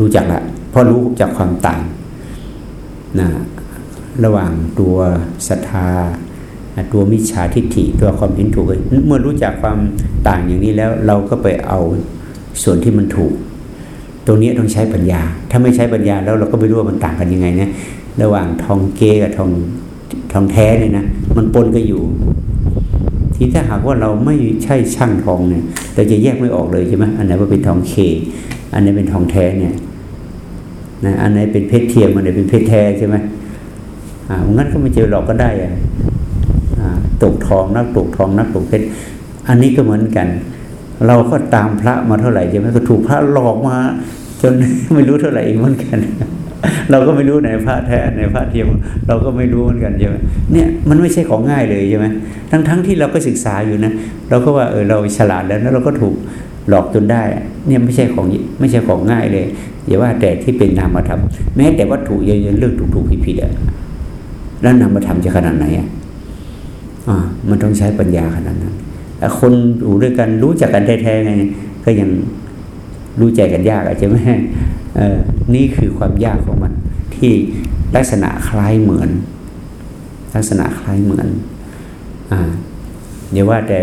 รู้จักละเพราะรู้จากความต่างนะระหว่างตัวศรัทธา ตัวมิจฉาทิฏฐิตัวความเห็นถูกเมื่อรู้จักความต่างอย่างนี้แล้วเราก็ไปเอาส่วนที่มันถูก ตรงนี้ต้องใช้ปัญญา ถ้าไม่ใช้ปัญญาแล้วเราก็ไม่รู้ว่ามันต่างกันยังไงนะระหว่างทองเกกับทองทองแท้เนี่ยนะมันปนกันอยู่ ที่ถ้าหากว่าเราไม่ใช่ช่างทองเนี่ยเราจะแยกไม่ออกเลยใช่ไหมอันไหนว่าเป็นทองเค อันไหนเป็นทองแท้เนี่ยนะอันไหนเป็นเพชรเทียมอันไหนเป็นเพชรแท้ใช่ไหมอ่างั้นก็ไม่เจอหลอกก็ได้อะ ตกทองนักตกทองนักตกเพชรอันนี้ก็เหมือนกัน เราก็ตามพระมาเท่าไหร่ใช่ไหมก็ถูกพระหลอกมา จนไม่รู้เท่าไหร่อีกเหมือนกัน เราก็ไม่รู้ไหนพระแท้ไหนพระเทียมเราก็ไม่รู้เหมือนกันใช่ไหมเนี่ยมันไม่ใช่ของง่ายเลยใช่ไหมทั้งทั้งที่เราก็ศึกษาอยู่นะเราก็ว่าเออเราฉลาดแล้วแล้วเราก็ถูกหลอกจนได้เนี่ยไม่ใช่ของไม่ใช่ของง่ายเลยอย่าว่าแต่ที่เป็นนามธรรมแม้แต่วัตถุยอะๆเรื่องถูกๆผิดๆอะแล้วนามธรรมจะขนาดไหนอะ อ่ามันต้องใช้ปัญญาขนาดนั้นแต่คนอยู่ด้วยกันรู้จักกันแท้ๆไงก็ยังรู้ใจกันยากอะใช่ไหมเออนี่คือความยากของมัน ที่ลักษณะคล้ายเหมือน ลักษณะคล้ายเหมือนอ่าอย่าว่าแต่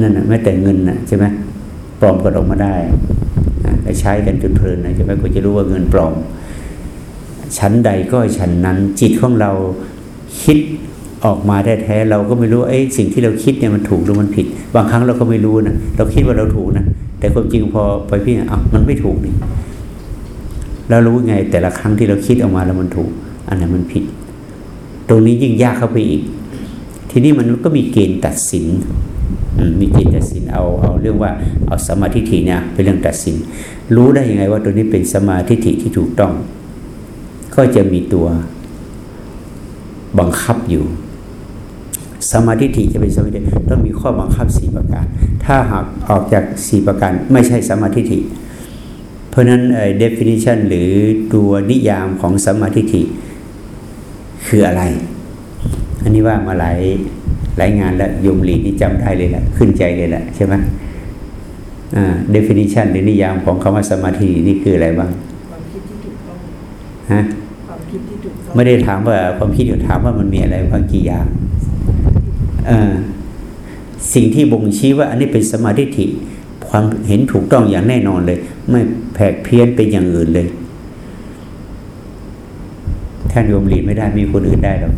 นั่นนะไม่แต่เงินนะใช่ไหมปลอมกันออกมาได้ใช้กันจนเพลินนะใช่ไหมก็จะรู้ว่าเงินปลอมชั้นใดก็ชั้นนั้น จิตของเราคิด ออกมาแท้ๆเราก็ไม่รู้ไอ้สิ่งที่เราคิดเนี่ยมันถูกหรือมันผิด บางครั้งเราก็ไม่รู้นะเราคิดว่าเราถูกนะแต่ความจริงพอไปพี่อะมันไม่ถูกนี่เรารู้ไงแต่ละครั้งที่เราคิดออกมาแล้วมันถูก อันนั้นมันผิด ตรงนี้ยิ่งยากเข้าไปอีก ทีนี้มันก็มีเกณฑ์ตัดสินมีเกณฑ์ตัดสินเอาเอาเรื่องว่าเอาสมาธิฐิเนี่ยเป็นเรื่องตัดสิน รู้ได้ยังไงว่าตัวนี้เป็นสมาธิฐิที่ถูกต้อง ก็จะมีตัวบังคับอยู่ สมาธิฐิจะเป็นสมาธิต้องมีข้อบังคับสี่ประการ ถ้าหากออกจากสี่ประการไม่ใช่สมาธิฐิเพราะนั้น definition หรือตัวนิยามของสมาธิฐิคืออะไร อันนี้ว่ามาหลายหลายงานแล้วโยมหลีนี่จำได้เลยแหละขึ้นใจเลยแหละใช่ไหมอ่า definition หรือนิยามของคำว่าสมาธินี่คืออะไรบ้างความคิดที่ถูกต้องฮะความคิดที่ถูกต้องไม่ได้ถามว่าความคิดอยู่ถามว่ามันมีอะไรบางกี่อย่างเออ สิ่งที่บ่งชี้ว่าอันนี้เป็นสมาธิิความเห็นถูกต้องอย่างแน่นอนเลย ไม่แผกเพี้ยนเป็นอย่างอื่นเลยท่านโยมหลีไม่ได้มีคนอื่นได้หรอก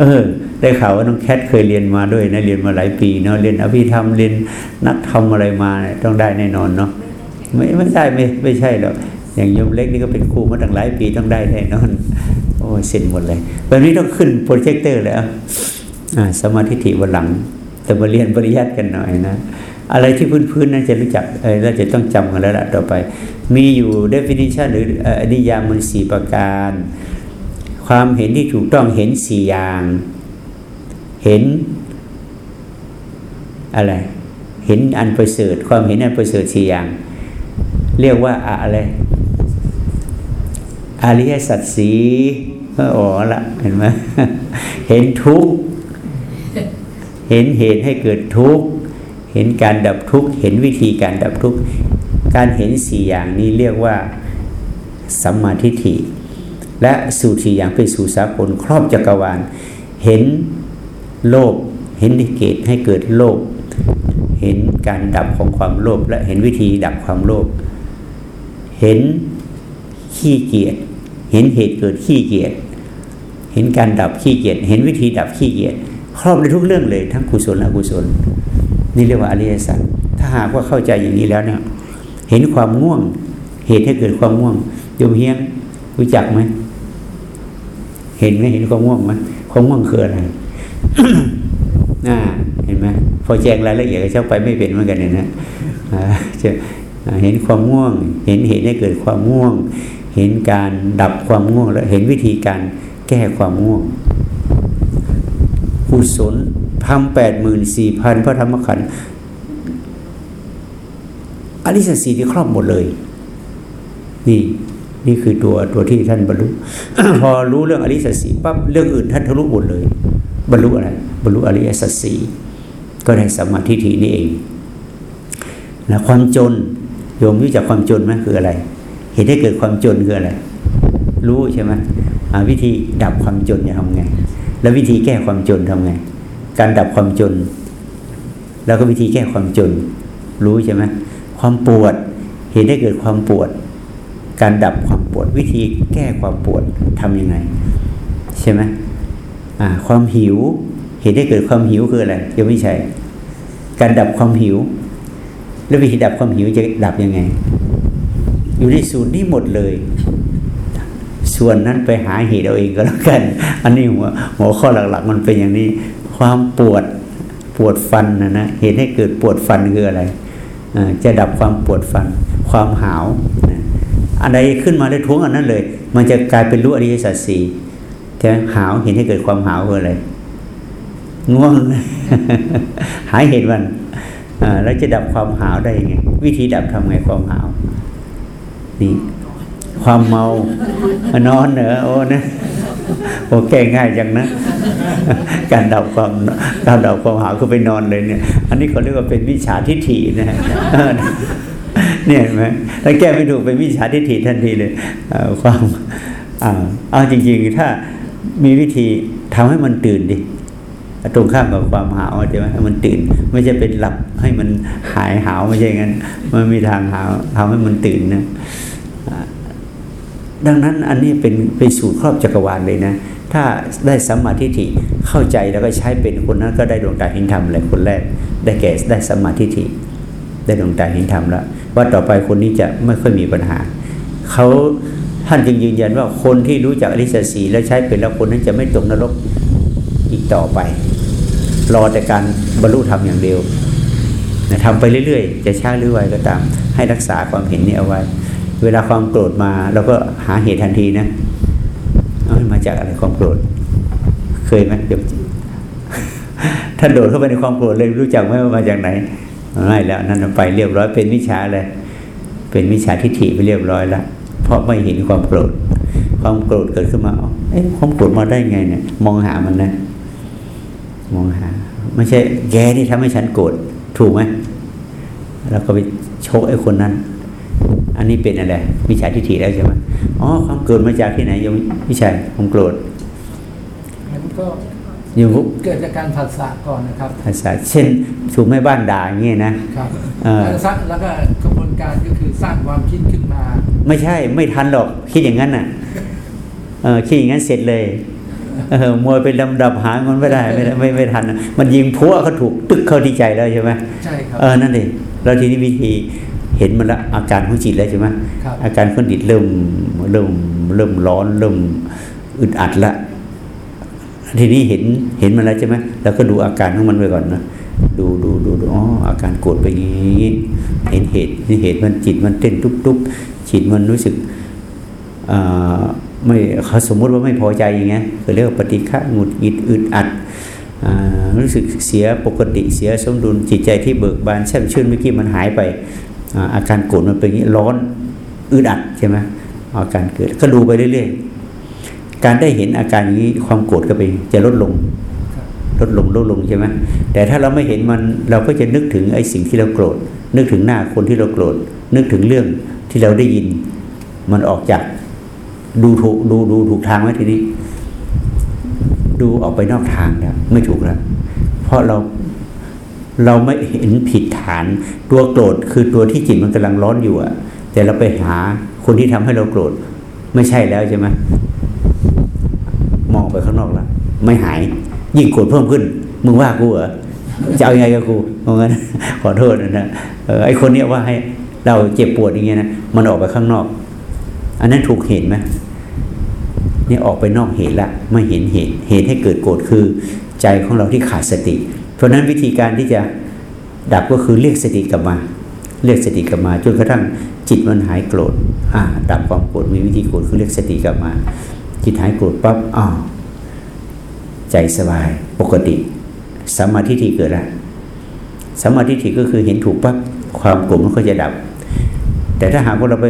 เออ ได้ข่าวว่าน้องแคทเคยเรียนมาด้วยนะเรียนมาหลายปีเนาะเรียนอภิธรรมเรียนนักธรรมอะไรมาเนี่ยต้องได้แน่นอนเนาะไม่ไม่ใช่ไม่ไม่ใช่หรอกอย่างโยมเล็กนี่ก็เป็นครูมาตั้งหลายปีต้องได้แน่นอน อ้ยเซ็นหมดเลยแบบนี้ต้องขึ้นโปรเจคเตอร์เลยอะอ่าสมาธิฐิวันหลัง แต่มาเรียนปริยัติกันหน่อยนะ อะไรที่พื้นๆน่าจะรู้จักเออเราจะต้องจำกันแล้วล่ะต่อไป มีอยู่ definition หรือเอ่ออนิยามมันสี่ประการ ความเห็นที่ถูกต้องเห็นสี่อย่าง เห็นอะไร เห็นอันประเสริฐ ความเห็นอันประเสริฐสี่อย่าง เรียกว่าอะไรอริยสัจสี อ๋อละเห็นไหมเห็นทุกข์เห็นเหตุให้เกิดทุกข์เห็นการดับทุกข์เห็นวิธีการดับทุกข์การเห็นสี่อย่างนี้เรียกว่าสัมมาทิฏฐิและสูตรสี่อย่างเป็นสูตรสากลครอบจักรวาล เห็นโลภเห็นเหตุให้เกิดโลภเห็นการดับของความโลภและเห็นวิธีดับความโลภเห็นขี้เกียจเห็นเหตุเกิดขี้เกียจ เห็นการดับขี้เกียจเห็นวิธีดับขี้เกียจครอบในทุกเรื่องเลยทั้งกุศลอกุศล นี่เรียกว่าอริยสัจถ้าหากว่าเข้าใจอย่างนี้แล้วเนี่ย เห็นความง่วง เหตุให้เกิดความง่วงโยมเฮียงรู้จักไหมเห็นไหมเห็นความง่วงไหมความง่วงคืออะไรอ่าเห็นไหมพอแจ้งรายละเอียดก็ช่างไปไม่เป็นเหมือนกันเนี่ยนะจะเห็นความง่วง เห็นเหตุให้เกิดความง่วง เห็นการดับความง่วงแล้วเห็นวิธีการ แก้ความง่วงกุศลทำแปดหมื่นสี่พันพระธรรมขันธ์อริสสีที่ครอบหมดเลย นี่นี่คือตัวตัวที่ท่านบรรลุพอรู้เรื่องอริสสีปั๊บเรื่องอื่นท่านทะลุหมดเลย บรรลุอะไร บรรลุอริยสัจสีก็ได้สัมมาทิฏฐินี่เองนะความจนโยมรู้จักความจนไหมคืออะไร เห็นได้เกิดความจนคืออะไร รู้ใช่ไหม วิธีดับความจนจะทำไง แล้ววิธีแก้ความจนทำไง การดับความจน แล้วก็วิธีแก้ความจน รู้ใช่ไหมความปวดเห็นได้เกิดความปวด การดับความปวด วิธีแก้ความปวดทำยังไง ใช่ไหมความหิว เห็นได้เกิดความหิวคืออะไรยังไม่ใช่ การดับความหิว แล้ววิธีดับความหิวจะดับยังไง อยู่ในสูตรนี้หมดเลย ส่วนนั้นไปหาเหตุเอาเองก็แล้วกัน อันนี้หัวหัวข้อหลักๆ มันเป็นอย่างนี้ ความปวดปวดฟันนะนะเหตุให้เกิดปวดฟันคืออะไรจะดับความปวดฟัน ความหาวนะอันใดขึ้นมาได้ท้วงอันนั้นเลย มันจะกลายเป็นรู้อริยสัจสี่ใช่หาวเห็นให้เกิดความหาวคืออะไรง่วงหายเหตุมันแล้วจะดับความหาวได้ยังไง วิธีดับทำไงความหาวนี่ ความเมานอนเหรอโอ้นะโอ้แก้ง่ายจังนะ การดับความการดับความหาวคือไปนอนเลยเนี่ย อันนี้เขาเรียกว่าเป็นวิชาทิฏฐินะฮะเนี่ยเห็นไหมถ้าแก้ไม่ถูกเป็นวิชาทิฏฐิทันทีเลยความอ่าเอาจริง ๆ ถ้ามีวิธีทำให้มันตื่นดิตรงข้ามกับความหาวใช่ไหมให้มันตื่น ไม่ใช่เป็นหลับให้มันหายหาวไม่ใช่งั้น มันมีทางหาวทำให้มันตื่นนะ ดังนั้นอันนี้เป็นเป็นสูตรครอบจักรวาลเลยนะ ถ้าได้สัมมาทิฏฐิเข้าใจแล้วก็ใช้เป็นคนนั้นก็ได้ดวงตาเห็นธรรมเลยคนแรก ได้แก่ได้สัมมาทิฏฐิได้ดวงตาเห็นธรรมแล้ว ว่าต่อไปคนนี้จะไม่ค่อยมีปัญหาเขาท่านจึงยืนยันว่าคนที่รู้จักอริยสัจสีแล้วใช้เป็นแล้วคนนั้นจะไม่ตกนรกอีกต่อไป รอแต่การบรรลุธรรมอย่างเดียวนะทำไปเรื่อยๆ จะช้าหรือไวก็ตาม ให้รักษาความเห็นนี้เอาไว้ เวลาความโกรธมาเราก็หาเหตุทันทีนะเอามันมาจากอะไรความโกรธ เคยไหมเดี๋ยวท่าโดดเข้าไปในความโกรธเลยรู้จักไหมว่ามาจากไหนไม่แล้วนั่นไปเรียบร้อยเป็นวิชาเลยเป็นวิชาทิฏฐิไปเรียบร้อยแล้วเพราะไม่เห็นความโกรธ ความโกรธเกิดขึ้นมาอ๋อเอ๊ะความโกรธมาได้ไงเนี่ย มองหามันนะมองหา ไม่ใช่แกที่ทำให้ฉันโกรธถูกไหมแล้วก็ไปโชกไอ้คนนั้น อันนี้เป็นอะไรวิชาทิฏฐิแล้วใช่ไหมอ๋อความโกรธมาจากที่ไหนโยมวิชาความโกรธมันก็โยมเกิดจากการผัสสะก่อนนะครับภาษาเช่นถูกแม่บ้านด่าอย่างเงี้ยนะครับเออแล้วสร้างแล้วก็กระบวนการก็คือสร้างความคิดขึ้นมา ไม่ใช่ไม่ทันหรอกคิดอย่างนั้นน่ะเออคิดอย่างนั้นเสร็จเลยเออมวยเป็นลำดับหามันไม่ได้ไม่ได้ไม่ไม่ทันนะมันยิงพัวเขาถูกตึกเข้าที่ใจแล้วใช่ไหมใช่ครับเออนั่นเองแล้วทีนี้วิธี เห็นมันละอาการของจิตแล้วใช่ไหมครับอาการของจิตเริ่มเริ่มเริ่มร้อนเริ่มอึดอัดละทีนี้เห็นเห็นมันแล้วใช่ไหมแล้วก็ดูอาการของมันไปก่อนนะดูดูดูดูอ๋ออาการโกรธไปนอย่างนี้เห็นเหตุนี่เหตุมันจิตมันเต้นทุบๆจิตมันรู้สึกอ่าไม่เขาสมมุติว่าไม่พอใจอย่างเงี้ยเขาเรียกว่าปฏิฆะหงุดหงิดอึดอัดอ่ารู้สึกเสียปกติเสียสมดุลจิตใจที่เบิกบานแช่มชื่นเมื่อกี้มันหายไป อาการโกรธมันเป็นอย่างนี้ร้อนอึดอัดใช่ไหมอาการเกิดก็ดูไปเรื่อยๆ การได้เห็นอาการอย่างนี้ความโกรธก็ไปจะลดลง ลดลงลดลงใช่ไหมแต่ถ้าเราไม่เห็นมันเราก็จะนึกถึงไอ้สิ่งที่เราโกรธ นึกถึงหน้าคนที่เราโกรธ นึกถึงเรื่องที่เราได้ยิน มันออกจากดูถูกดูดูถูกทางไหมทีนี้ ดูออกไปนอกทางแล้วไม่ถูกแล้วเพราะเรา เราไม่เห็นผิดฐาน ตัวโกรธคือตัวที่จิตมันกำลังร้อนอยู่อะแต่เราไปหาคนที่ทำให้เราโกรธไม่ใช่แล้วใช่ไหมมองไปข้างนอกแล้วไม่หาย ยิ่งโกรธเพิ่มขึ้น มึงว่ากูเหรอจะเอายังไงกับกูเพราะงั้นขอโทษนะเออไอคนเนี้ยว่าให้เราเจ็บปวดอย่างเงี้ยนะมันออกไปข้างนอก อันนั้นถูกเห็นไหมนี่ออกไปนอกเหตุละไม่เห็นเหตุเหตุให้เกิดโกรธคือ ใจของเราที่ขาดสติ เพราะนั้นวิธีการที่จะดับก็คือเรียกสติกลับมา เรียกสติกลับมาจนกระทั่งจิตมันหายโกรธอ่าดับความโกรธมีวิธีโกรธคือเรียกสติกลับมา จิตหายโกรธปั๊บอ้าวใจสบายปกติสัมมาทิฏฐิเกิดแล้วสัมมาทิฏฐิก็คือเห็นถูกปั๊บความโกรธมันก็จะดับ แต่ถ้าหากว่าเราไป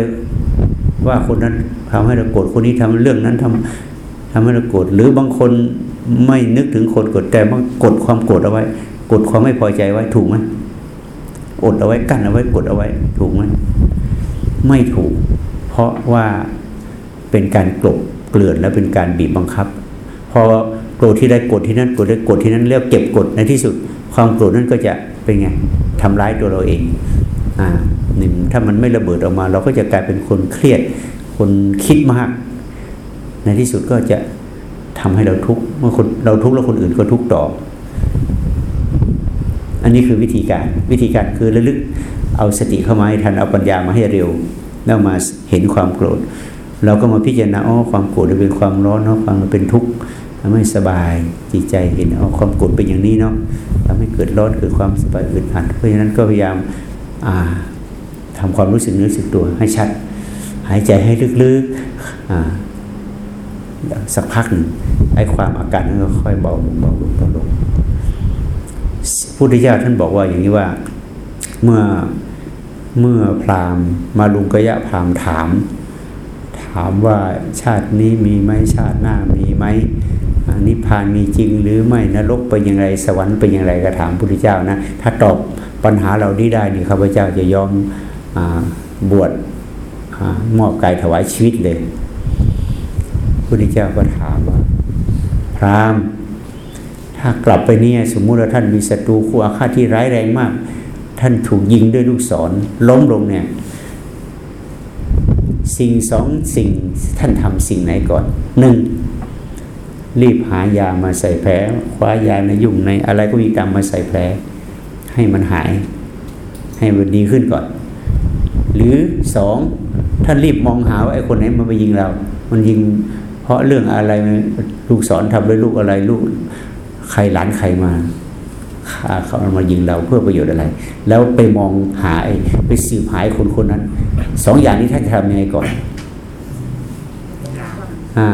ว่าคนนั้นทำให้เราโกรธคนนี้ทำเรื่องนั้นทำทำให้เราโกรธหรือบางคน ไม่นึกถึงคนโกรธแต่บากดความโกรธเอาไว้ กดความไม่พอใจไว้ถูกไหมอดเอาไว้กั้นเอาไว้กดเอาไว้ ถูกไหมไม่ถูก เพราะว่าเป็นการกลบเกลื่อนและเป็นการบีบบังคับ พอโกรธที่ใดกดที่นั่นกดได้กดที่นั้นเรียกเก็บกดในที่สุด ความโกรธนั้นก็จะเป็นไงทำร้ายตัวเราเองอ่าหนึ่งถ้ามันไม่ระเบิดออกมา เราก็จะกลายเป็นคนเครียด คนคิดมาก ในที่สุดก็จะ ทำให้เราทุกข์เมื่อคนเราทุกข์แล้วคนอื่นก็ทุกข์ต่อ อันนี้คือวิธีการวิธีการคือระลึกเอาสติเข้ามาให้ทันเอาปัญญามาให้เร็ว แล้วมาเห็นความโกรธ เราก็มาพิจารณาอ๋อความโกรธเป็นความร้อนเนาะความเป็นทุกข์ทำให้สบายจิตใจเห็นอ๋อความโกรธเป็นอย่างนี้เนาะทำให้เกิดร้อนเกิดความสบายอึดอัดเพราะฉะนั้นก็พยายามอ่าทำความรู้สึกนื้อสึกตัวให้ชัด หายใจให้ลึกๆอ่า สักพักหนึ่งไอ้ความอาการนั้นก็ค่อยเบาลงเบาลงเบาลงพุทธเจ้าท่านบอกว่าอย่างนี้ว่าเมื่อเมื่อพราหมณ์มาลุงกยะพราหมณ์ถาม ถามว่าชาตินี้มีไหมชาติหน้ามีไหมนิพพานมีจริงหรือไม่นรกเป็นอย่างไรสวรรค์เป็นอย่างไรก็ถามพุทธเจ้านะถ้าตอบปัญหาเรานี้ได้นี่ข้าพเจ้าจะยอมอบวชมอบกายถวายชีวิตเลย พระพุทธเจ้าก็ถามว่า พรามถ้ากลับไปเนี่ยสมมุติว่าท่านมีศัตรูคู่อาฆาตที่ร้ายแรงมาก ท่านถูกยิงด้วยลูกศรล้มลงเนี่ย สิ่งสองสิ่งท่านทำสิ่งไหนก่อนหนึ่งรีบหายามาใส่แผลคว้ายาในยุ่งในอะไรก็มีตามมาใส่แผล ให้มันหาย ให้มันดีขึ้นก่อน หรือสองท่านรีบมองหาว่าไอ้คนไหนมันไปยิงเรา มันยิง เพราะเรื่องอะไรลูกสอนทำด้วยลูกอะไรลูกใครหลานใครมาเขามายิงเราเพื่อประโยชน์อะไร แล้วไปมองหาไอ้ไปสืบหายคนคนนั้นสองอย่างนี้ท่านทำยังไงก่อนอ่า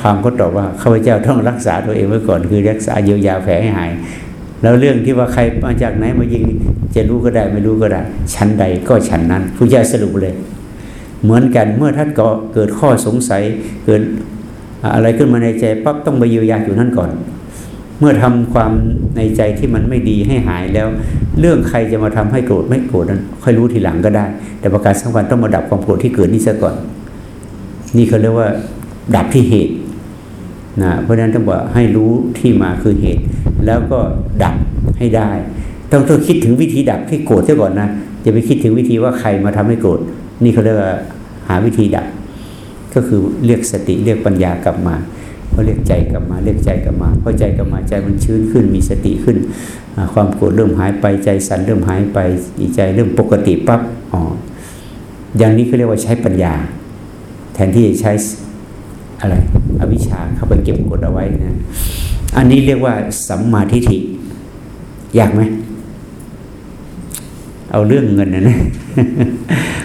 ความก็ตอบว่าข้าพเจ้าต้องรักษาตัวเองไว้ก่อน คือรักษาเยียวยาแผลให้หาย แล้วเรื่องที่ว่าใครมาจากไหนมายิงจะรู้ก็ได้ไม่รู้ก็ได้ ชั้นใดก็ชั้นนั้นพระเจ้าสรุปเลย เหมือนกันเมื่อท่านก็เกิดข้อสงสัยเกิดอะไรขึ้นมาในใจปั๊บต้องไปเยียวยาอยู่นั่นก่อน เมื่อทำความในใจที่มันไม่ดีให้หายแล้ว เรื่องใครจะมาทำให้โกรธไม่โกรธนั้น ค่อยรู้ทีหลังก็ได้ แต่ประการสำคัญต้องมาดับความโกรธที่เกิดนี่ซะก่อน นี่เขาเรียกว่า ดับที่เหตุนะเพราะฉะนั้นต้องบอกให้รู้ที่มาคือเหตุ แล้วก็ดับให้ได้ ต้องต้องคิดถึงวิธีดับที่โกรธซะก่อนนะจะไปคิดถึงวิธีว่าใครมาทำให้โกรธ นี่เขาเรียกว่าหาวิธีดับ ก็คือเรียกสติเรียกปัญญากลับมาเขาเรียกใจกลับมาเรียกใจกลับมาพอใจกลับมาใจมันชื้นขึ้นมีสติขึ้น ความโกรธเริ่มหายไปใจสั่นเริ่มหายไปใจเริ่มปกติปั๊บอ๋ออย่างนี้เขาเรียกว่าใช้ปัญญา แทนที่จะใช้อะไรอวิชชาเข้าไปเก็บกดเอาไว้นะอันนี้เรียกว่าสัมมาทิฏฐิยากไหม เอาเรื่องเงินนะนะ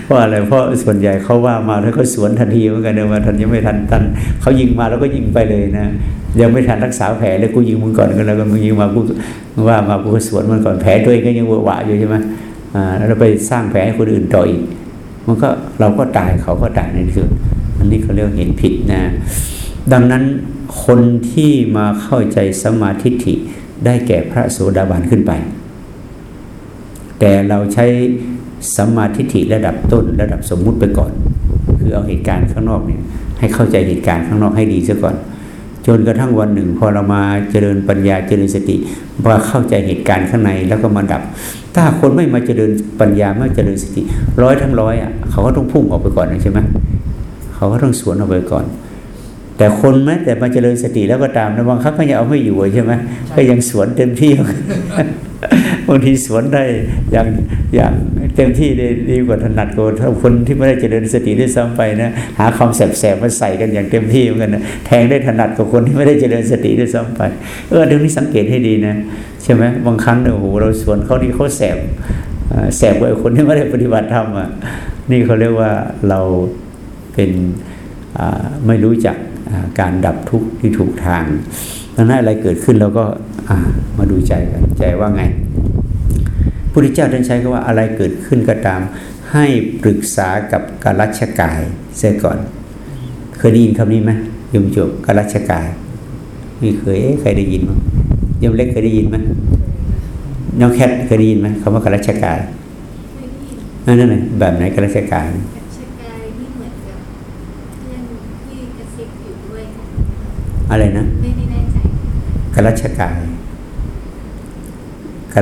เพราะอะไรเพราะส่วนใหญ่เขาว่ามาแล้วก็สวนทันทีเหมือนกันเดิมว่าทันยังไม่ทันทันเขายิงมาแล้วก็ยิงไปเลยนะยังไม่ทันรักษาแผลเลยกูยิงมึงก่อนกันแล้วก็มึงยิงมากูว่ามากูก็สวนมันก่อนแผลตัวเองก็ยังหวะอยู่ใช่ไหมอ่าแล้วไปสร้างแผลให้คนอื่นต่ออีกมันก็เราก็ตายเขาก็ตายนั่นคือ อันนี้เขาเรียกเห็นผิดนะ ดังนั้นคนที่มาเข้าใจสมาธิฐิได้แก่พระโสดาบันขึ้นไป แต่เราใช้สมาธิฐิระดับต้นระดับสมมุติไปก่อน คือเอาเหตุการณ์ข้างนอกเนี่ยให้เข้าใจเหตุการณ์ข้างนอกให้ดีซะก่อน จนกระทั่งวันหนึ่ง พอเรามาเจริญปัญญาเจริญสติมาเข้าใจเหตุการณ์ข้างในแล้วก็มาดับ ถ้าคนไม่มาเจริญปัญญาไม่เจริญสติ ร้อยทั้งร้อยอะเขาก็ต้องพุ่งออกไปก่อนใช่ไหมเขาก็ต้องสวนออกไปก่อน แต่คนแม้แต่มาเจริญสติแล้วก็ตามนะบางครั้งก็ยังเอาไม่อยู่ใช่ไหมก็ยังสวนเต็มที่ บางทีสวนได้อย่างอย่างเต็มที่ได้ดีกว่าถนัดกว่าคนที่ไม่ได้เจริญสติด้วยซ้ำไปนะหาความแสบๆมาใส่กันอย่างเต็มที่เหมือนกันนะแทงได้ถนัดกว่าคนที่ไม่ได้เจริญสติด้วยซ้ำไป เออเดี๋ยวนี้สังเกตให้ดีนะใช่ไหมบางครั้งเนี่ยโอ้โหเราสวนเขาที่เขาแสบแสบกว่าคนที่ไม่ได้ปฏิบัติธรรมอะนี่เขาเรียกว่าเราเป็นไม่รู้จักการดับทุกข์ที่ถูกทางดังนั้นอะไรเกิดขึ้นเราก็ อ่ามาดูใจกันใจว่าไงพุทธเจ้าท่านใช้คำว่าอะไรเกิดขึ้นก็ตาม ให้ปรึกษากับกรัชกายเสียก่อน เคยได้ยินคำนี้ไหมยมจบกรัชกายไม่เคยเอ๊ะใครได้ยินมั้งยมเล็กเคยได้ยินไหมน้องแคทเคยได้ยินไหมคำว่ากรัชกายไม่ได้ยินนั่นน่ะแบบไหนกรัชกายกับชกายนี่เหมือนกับเพื่อนที่กระซิบอยู่ด้วยกันอะไรนะไม่ได้แน่ใจกรัชกายก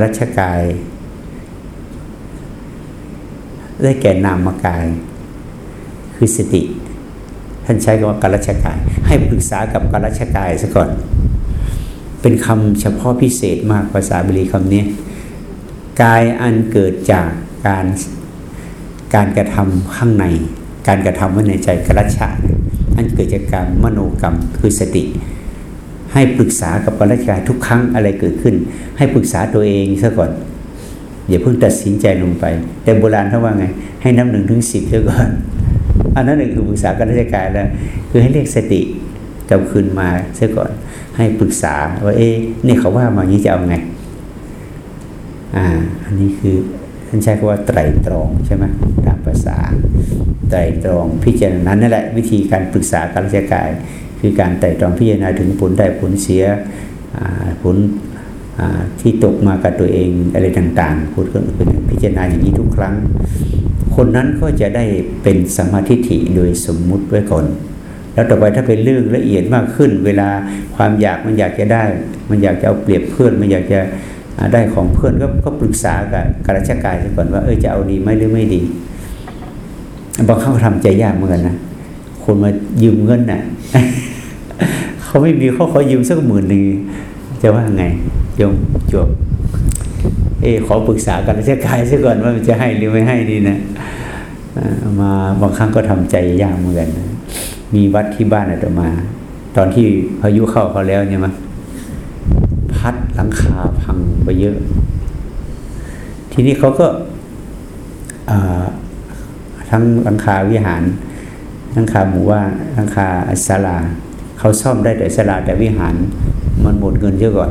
รัชกาย ได้แก่นามกาย คือสติ ท่านใช้คำว่ากรัชกาย ให้ปรึกษากับการัชกายซะก่อน เป็นคำเฉพาะพิเศษมากภาษาบาลีคำนี้ กายอันเกิดจากการการกระทำข้างใน การกระทำไว้ในใจกรัชะอันเกิดจากการมโนกรรมคือสติ ให้ปรึกษากับกรัชกายทุกครั้งอะไรเกิดขึ้น ให้ปรึกษาตัวเองซะก่อนอย่าเพิ่งตัดสินใจลงไป แต่โบราณเขาว่าไง ให้นับหนึ่งถึงสิบซะก่อน อันนั้นคือปรึกษากันราชการแล้วคือให้เรียกสติกลับคืนมาซะก่อน ให้ปรึกษาว่าเอ๊ะนี่เขาว่ามาอย่างนี้จะเอาไงอ่าอันนี้คือท่านใช้คำว่าไตรตรองใช่ไหมตามภาษาไตรตรองพิจารณานั่นแหละวิธีการปรึกษาการราชการ คือการไตรตรองพิจารณาถึงผลได้ผลเสียผลที่ตกมากับตัวเองอะไรต่างๆพูดก็เป็นพิจารณาอย่างนี้ทุกครั้ง คนนั้นก็จะได้เป็นสมมาธิฐิโดยสมมุติไว้ก่อน แล้วต่อไปถ้าเป็นเรื่องละเอียดมากขึ้น เวลาความอยากมันอยากจะได้ มันอยากจะเอาเปรียบเพื่อนมันอยากจะได้ของเพื่อนก็ก็ปรึกษากับกราชกายก่อนว่าเออจะเอาดีไหมหรือไม่ดีบางครั้งทำใจยากเหมือนกันนะคนมายืมเงินน่ะ เขาไม่มีเขาขอยืมสักหมื่นหนึ่งจะว่าไงโยมจบเออขอปรึกษากันราชการซะก่อนว่ามันจะให้หรือไม่ให้ดีนะมาบางครั้งก็ทำใจยากเหมือนกันมีวัดที่บ้านอาตมา ตอนที่พายุเข้าเขาแล้วเนี่ยมั้พัดหลังคาพังไปเยอะ ทีนี้เขาก็ทั้งหลังคาวิหารหลังคาหมู่ว่าหลังคาอัศาลา เขาซ่อมได้แต่ศาลาแต่วิหาร มันหมดเงินเยอะก่อน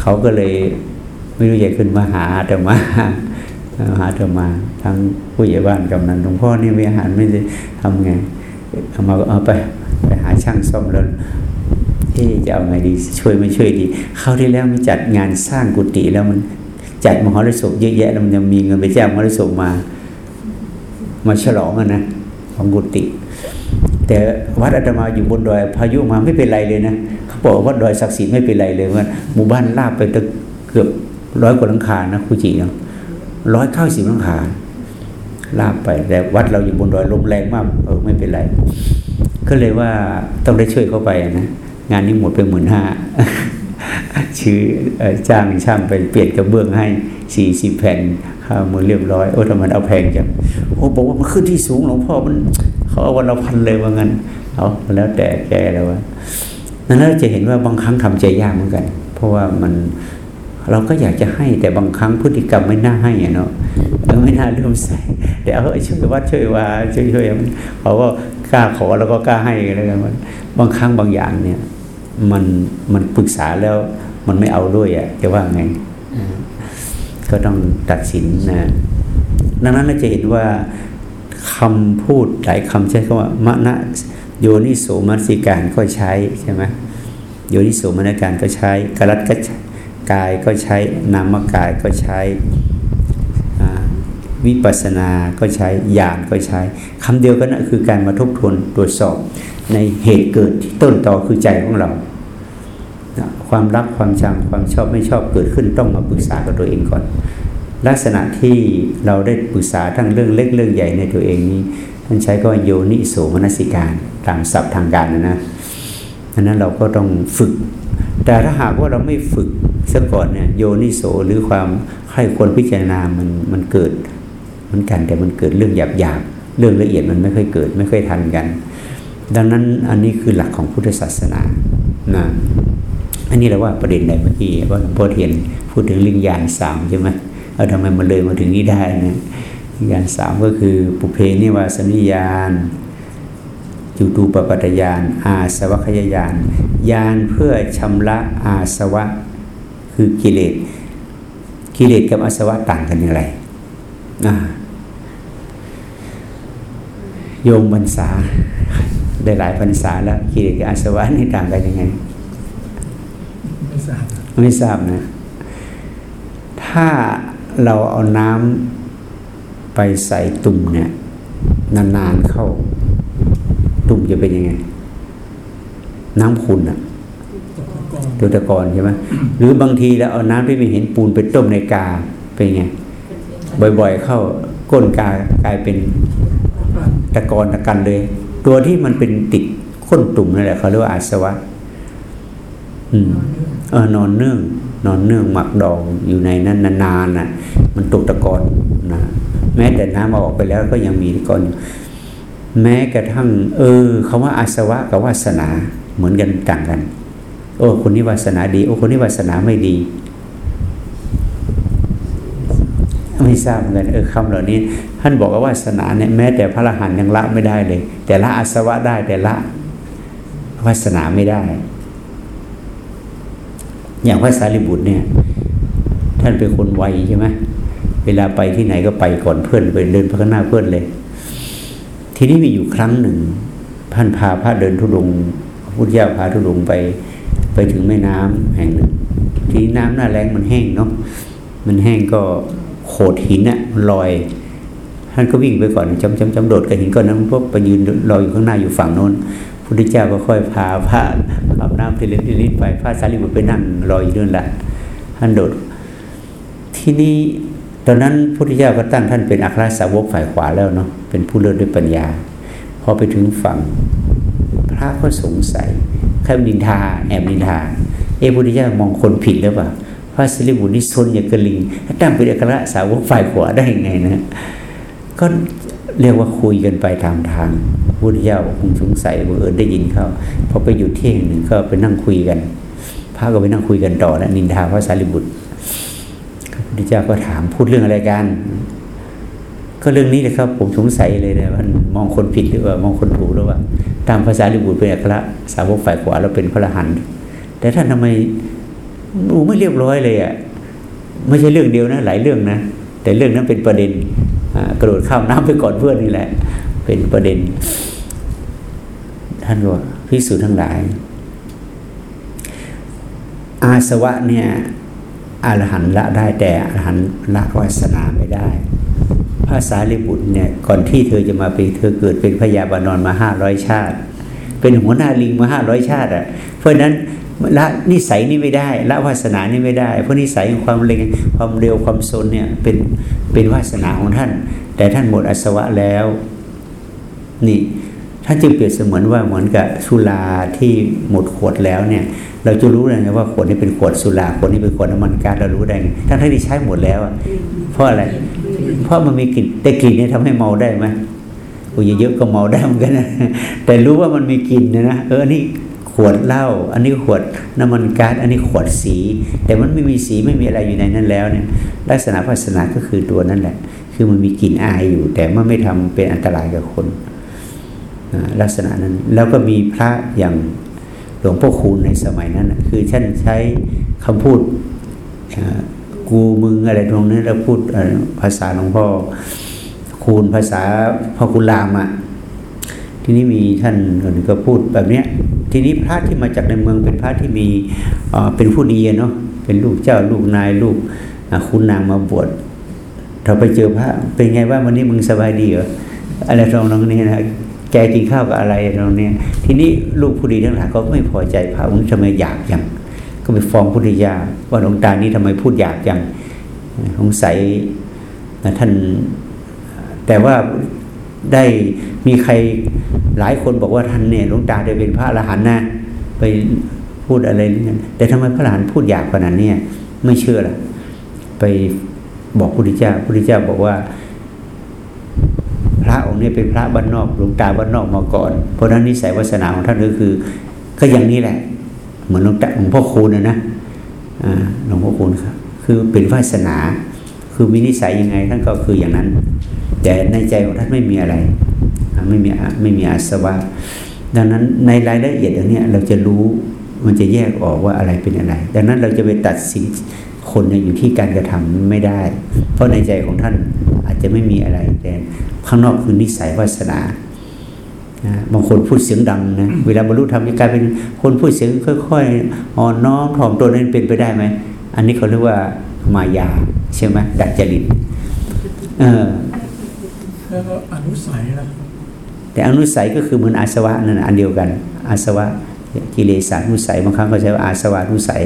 เขาก็เลยไม่รู้จะขึ้นมาหาแต่มาหาแต่มาทั้งผู้ใหญ่บ้านกำนันหลวงพ่อนี่มีอาหารไม่ได้ทำไงเอามาเอาไปไปหาช่างซ่อมแล้วเอ๊ะจะเอาไงดีช่วยไม่ช่วยดีคราที่แล้วมีจัดงานสร้างกุฏิแล้วมันจัดมหรสพเยอะแยะแล้วมันยังมีเงินไปจ้างมหรสพมา มาฉลองอะนะของกุฏิ แต่วัดอาตมาอยู่บนดอยพายุมาไม่เป็นไรเลยนะเขาบอกว่าวัดดอยศักดิ์สิทธิ์ไม่เป็นไรเลยว่าหมู่บ้านลาบไปตั้งเกือบร้อยกว่าหลังคานะคุจิเนาะร้อยเก้าสิบหลังคาลาบไปแต่วัดเราอยู่บนดอยลมแรงมากเออไม่เป็นไร ก็เลยว่าต้องได้ช่วยเข้าไปนะงานนี้หมดไปหมื่นห้าชื่ออจ้างช่างไปเปลี่ยนกระเบื้องให้สี่สิบแผ่นค่ามือเรียบร้อยโอ้ทำไมเอาแพงจังโอ้บอกว่ามันขึ้นที่สูงหลวงพ่อมัน เขาเอาวันละพันเลยว่างั้นเอาแล้วแต่แกแล้วว่านั้นเราจะเห็นว่าบางครั้งทำใจยากเหมือนกัน เพราะว่ามันเราก็อยากจะให้แต่บางครั้งพฤติกรรมไม่น่าให้อะเนาะเออไม่น่าเริ่มใส่แต่เอาเอ้ยช่วยวัดช่วยว่าช่วยช่วยเขาก็กล้าขอแล้วก็กล้าให้อะไรกันมันบางครั้งบางอย่างเนี่ย มันมันปรึกษาแล้วมันไม่เอาด้วยอะ่ะจะว่าไงอ่าก็ต้องตัดสินนะดังนั้นเราจะเห็นว่า คำพูดหลายคำใช้คำว่ามณะโยนิโสมนสิการก็ใช้ใช่ไหมโยนิโสมนสิการก็ใช้กรัตก็ใช้กายก็ใช้นามกายก็ใช้วิปัสสนาก็ใช้ญาณก็ใช้คำเดียวกันนะคือการมาทบทวนตรวจสอบในเหตุเกิดที่ต้นตอคือใจของเรา ความรักความชังความชอบไม่ชอบเกิดขึ้นต้องมาปรึกษากับตัวเองก่อน ลักษณะที่เราได้ปรึกษาทั้งเรื่องเล็กเรื่องใหญ่ในตัวเองนี้ท่านใช้ก็โยนิโสมนสิการตามศัพท์ทางการนะนะดังนั้นเราก็ต้องฝึก แต่ถ้าหากว่าเราไม่ฝึกซะก่อนเนี่ยโยนิโสหรือความใครควรพิจารณามันมันเกิดเหมือนกันแต่มันเกิดเรื่องหยาบหยาบๆเรื่องละเอียดมันไม่ค่อยเกิดไม่ค่อยทันกัน ดังนั้นอันนี้คือหลักของพุทธศาสนานะอันนี้เราว่าประเด็นใดเมื่อกี้ว่าหลวงพ่อเทียนพูดถึงลิงยานสามใช่ไหม เอาทำไมมันเลยมาถึงนี้ได้นะลิงยานสามก็คือปุเพนิวาสนิยานจุตูปปัตตยาน อาสวัคยายานยานเพื่อชำระอาสวะ คือกิเลสกิเลสกับอาสวะต่างกันอย่างไรอ่าโยมพรรษาได้หลายพรรษาแล้วกิเลสกับอาสวะนี่ต่างกันยังไงไม่ทราบไม่ทราบนะ ถ้า เราเอาน้ำไปใส่ตุ่มเนี่ย นานๆเข้า ตุ่มจะเป็นยังไง น้ำขุ่นอะตกตะกอนตัวตะกอนใช่ไหมหรือบางทีเราเอาน้ำที่ไม่เห็นปูนไปต้มในกาเป็นไงบ่อย ๆ เข้าก้นกากลายเป็นตะกอนตะกันเลย ตัวที่มันเป็นติดข้นตุ่มนั่นแหละเขาเรียกว่าอาสวะ อืมเออนอนเนื่อง นอนเนื่องหมักดองอยู่ในนั้นนานๆน่ะ มันตกตะกอนนะแม้แต่น้ำเอาออกไปแล้วก็ยังมีตะกอนอยู่แม้กระทั่ง เออคำว่าอาสวะกับวาสนาเหมือนกันต่างกัน โอ้คนนี้วาสนาดี โอ้คนนี้วาสนาไม่ดี ไม่ทราบเหมือนกันเออคำเหล่านี้ ท่านบอกว่าวาสนาเนี่ยแม้แต่พระอรหันต์ยังละไม่ได้เลย แต่ละอาสวะได้แต่ละวาสนาไม่ได้ อย่างพระสารีบุตรเนี่ย ท่านเป็นคนไวใช่ไหมเวลาไปที่ไหนก็ไปก่อนเพื่อนไปเดินพข้างหน้าเพื่อนเลย ทีนี้มีอยู่ครั้งหนึ่งท่านพาพระเดินทุดงพุทธเจ้าพาทุดงไปไปถึงแม่น้ำแห่งหนึ่ง ทีนี้น้ำหน้าแรงมันแห้งเนาะมันแห้งก็โขดหินอะมันลอยท่านก็วิ่งไปก่อนจำจำจำโดดกับหินก้อนนั้นพวกไปยืนรออยู่ข้างหน้าอยู่ฝั่งโน้น พุทธเจ้าก็ค่อยพาพระอาบน้ำทีละนิดทีละนิดไปพระสารีบุตรไปนั่งรออยู่นั่นแหละท่านโดด ที่นี้ตอนนั้นพุทธเจ้าก็ตั้งท่านเป็นอัครสาวกฝ่ายขวาแล้วเนาะเป็นผู้เลิศด้วยปัญญา พอไปถึงฝั่ง พระก็สงสัยใครนินทา แอบนินทา เอพุทธเจ้ามองคนผิดหรือเปล่าพระสิริบุตรนี่ซนอย่างกระลิงตั้งเป็นอัครสาวกฝ่ายขวาได้ยังไงนะก็ เรียกว่าคุยกันไปตามทางพุทธเจ้าคงสงสัยบังเอิญได้ยินเขาพอไปอยู่เที่ยงหนึ่งก็ไปนั่งคุยกันพระก็ไปนั่งคุยกันต่อนะนินทาพระสารีบุตรพระพุทธเจ้าก็ถามพูดเรื่องอะไรกันก็เรื่องนี้เลยครับ ผมสงสัยเลยนะมันมองคนผิดหรือว่ามองคนถูกหรือว่า ตามภาษาลิบุตรเป็นอัครสาวกฝ่ายขวาเราเป็นพระรหันต์แต่ท่านทำไมหนูไม่เรียบร้อยเลยอะไม่ใช่เรื่องเดียวนะ หลายเรื่องนะแต่เรื่องนั้นเป็นประเด็น กระโดดข้ามน้ำไปก่อนเพื่อนนี่แหละ เป็นประเด็น ท่านว่าพิสูจน์ทั้งหลาย อาสวะเนี่ยอรหันละได้แต่อรหันละวาสนาไม่ได้พระสาลิบุตรเนี่ยก่อนที่เธอจะมาเป็นเธอเกิดเป็นพญาบานอนมาห้าร้อยชาติ เป็นหัวหน้าลิงมาห้าร้อยชาติอะเพราะฉะนั้นละนิสัยนี่ไม่ได้ละวาสนานี่ไม่ได้ เพราะนิสัยของความเร็งความเร็วความโซนเนี่ยเป็นเป็นวาสนาของท่าน แต่ท่านหมดอาสวะแล้ว นี่ท่านจึงเปรียบเสมือนว่าเหมือนกับสุราที่หมดขวดแล้วเนี่ย เราจะรู้ได้ไงว่าขวดนี้เป็นขวดสุราขวดนี้เป็นขวดน้ำมันก๊าซเรารู้ได้ไงทั้งที่ใช้หมดแล้วอะเพราะอะไร เพราะมันมีกลิ่นแต่กลิ่นเนี่ยทำให้เมาได้ไหม โอ้ยเยอะๆก็เมาได้เหมือนกันนะแต่รู้ว่ามันมีกลิ่นนะนะเออนนี้ขวดเหล้าอันนี้ขวดน้ำมันก๊าซอันนี้ขวดสี แต่มันไม่มีสีไม่มีอะไรอยู่ในนั้นแล้วเนี่ยลักษณะภาสนาก็คือตัวนั่นแหละ คือมันมีกลิ่นอายอยู่ แต่มันไม่ทำเป็นอันตรายกับคนลักษณะนั้นแล้วก็มีพระอย่างหลวงพ่อคูณในสมัยนั้นนะคือท่านใช้คำพูดกูมึงอะไรตรงนั้นแล้วพูดภาษาหลวงพ่อ คูณภาษาพ่อคุณรามอะทีนี้มีท่านคนหนึ่งก็พูดแบบเนี้ยทีนี้พระที่มาจากในเมืองเป็นพระที่มีเป็นผู้ดีเนาะเป็นลูกเจ้าลูกนายลูกคุณนางมาบวชเราไปเจอพระเป็นไงว่าวันนี้มึงสบายดีเหรออะไรตรงนั้นนี่นะแกกินข้าวกับอะไรตรงนี้ทีนี้ลูกผู้ดีทั้งหลายก็ไม่พอใจพระองค์ทำไมอยากจังก็ไปฟ้องพุทธิยาว่าหลวงตานี้ทำไมพูดอยากจังสงสัยท่าน แต่ว่าได้มีใครหลายคนบอกว่าท่านเนี่ยหลวงตาได้เป็นพระอรหันต์นะไปพูดอะไรนี่แต่ทำไมพระอรหันต์พูดหยาบขนาดนี้ไม่เชื่อล่ะ ไปบอกพระพุทธเจ้าพระพุทธเจ้าบอกว่า พระองค์นี้เป็นพระบ้านนอกหลวงตาบ้านนอกมาก่อน เพราะนั้นนิสัยวาสนาของท่านก็คือ ก็อย่างนี้แหละ เหมือนหลวงตาหลวงพ่อคูณนะนะหลวงพ่อคูณครับ คือเป็นวาสนา คือมีนิสัยยังไงท่านก็คืออย่างนั้น แต่ในใจของท่านไม่มีอะไร ไม่มีอะไม่มีอาสวะ ดังนั้นในรายละเอียดอย่างนี้เราจะรู้มันจะแยกออกว่าอะไรเป็นอะไร ดังนั้นเราจะไปตัดสินคนอยู่ที่การกระทำไม่ได้ เพราะในใจของท่านอาจจะไม่มีอะไรแต่ข้างนอกคือนิสัยวาสนานะบางคนพูดเสียงดังนะเวลาบรรลุธรรมจะกลายเป็นคนพูดเสียงค่อยๆอ่อนน้อมถ่อมตัวนั้นเป็นไปได้ไหมอันนี้เขาเรียกว่ามายาใช่ไหมดัดจริตเออ แล้วก็อนุสัยนะแต่อนุสัยก็คือเหมือนอาสวะนั่นน่ะอันเดียวกัน อาสวะกิเลสานุสัยบางครั้งก็ใช้ว่าอาสวะนุสัย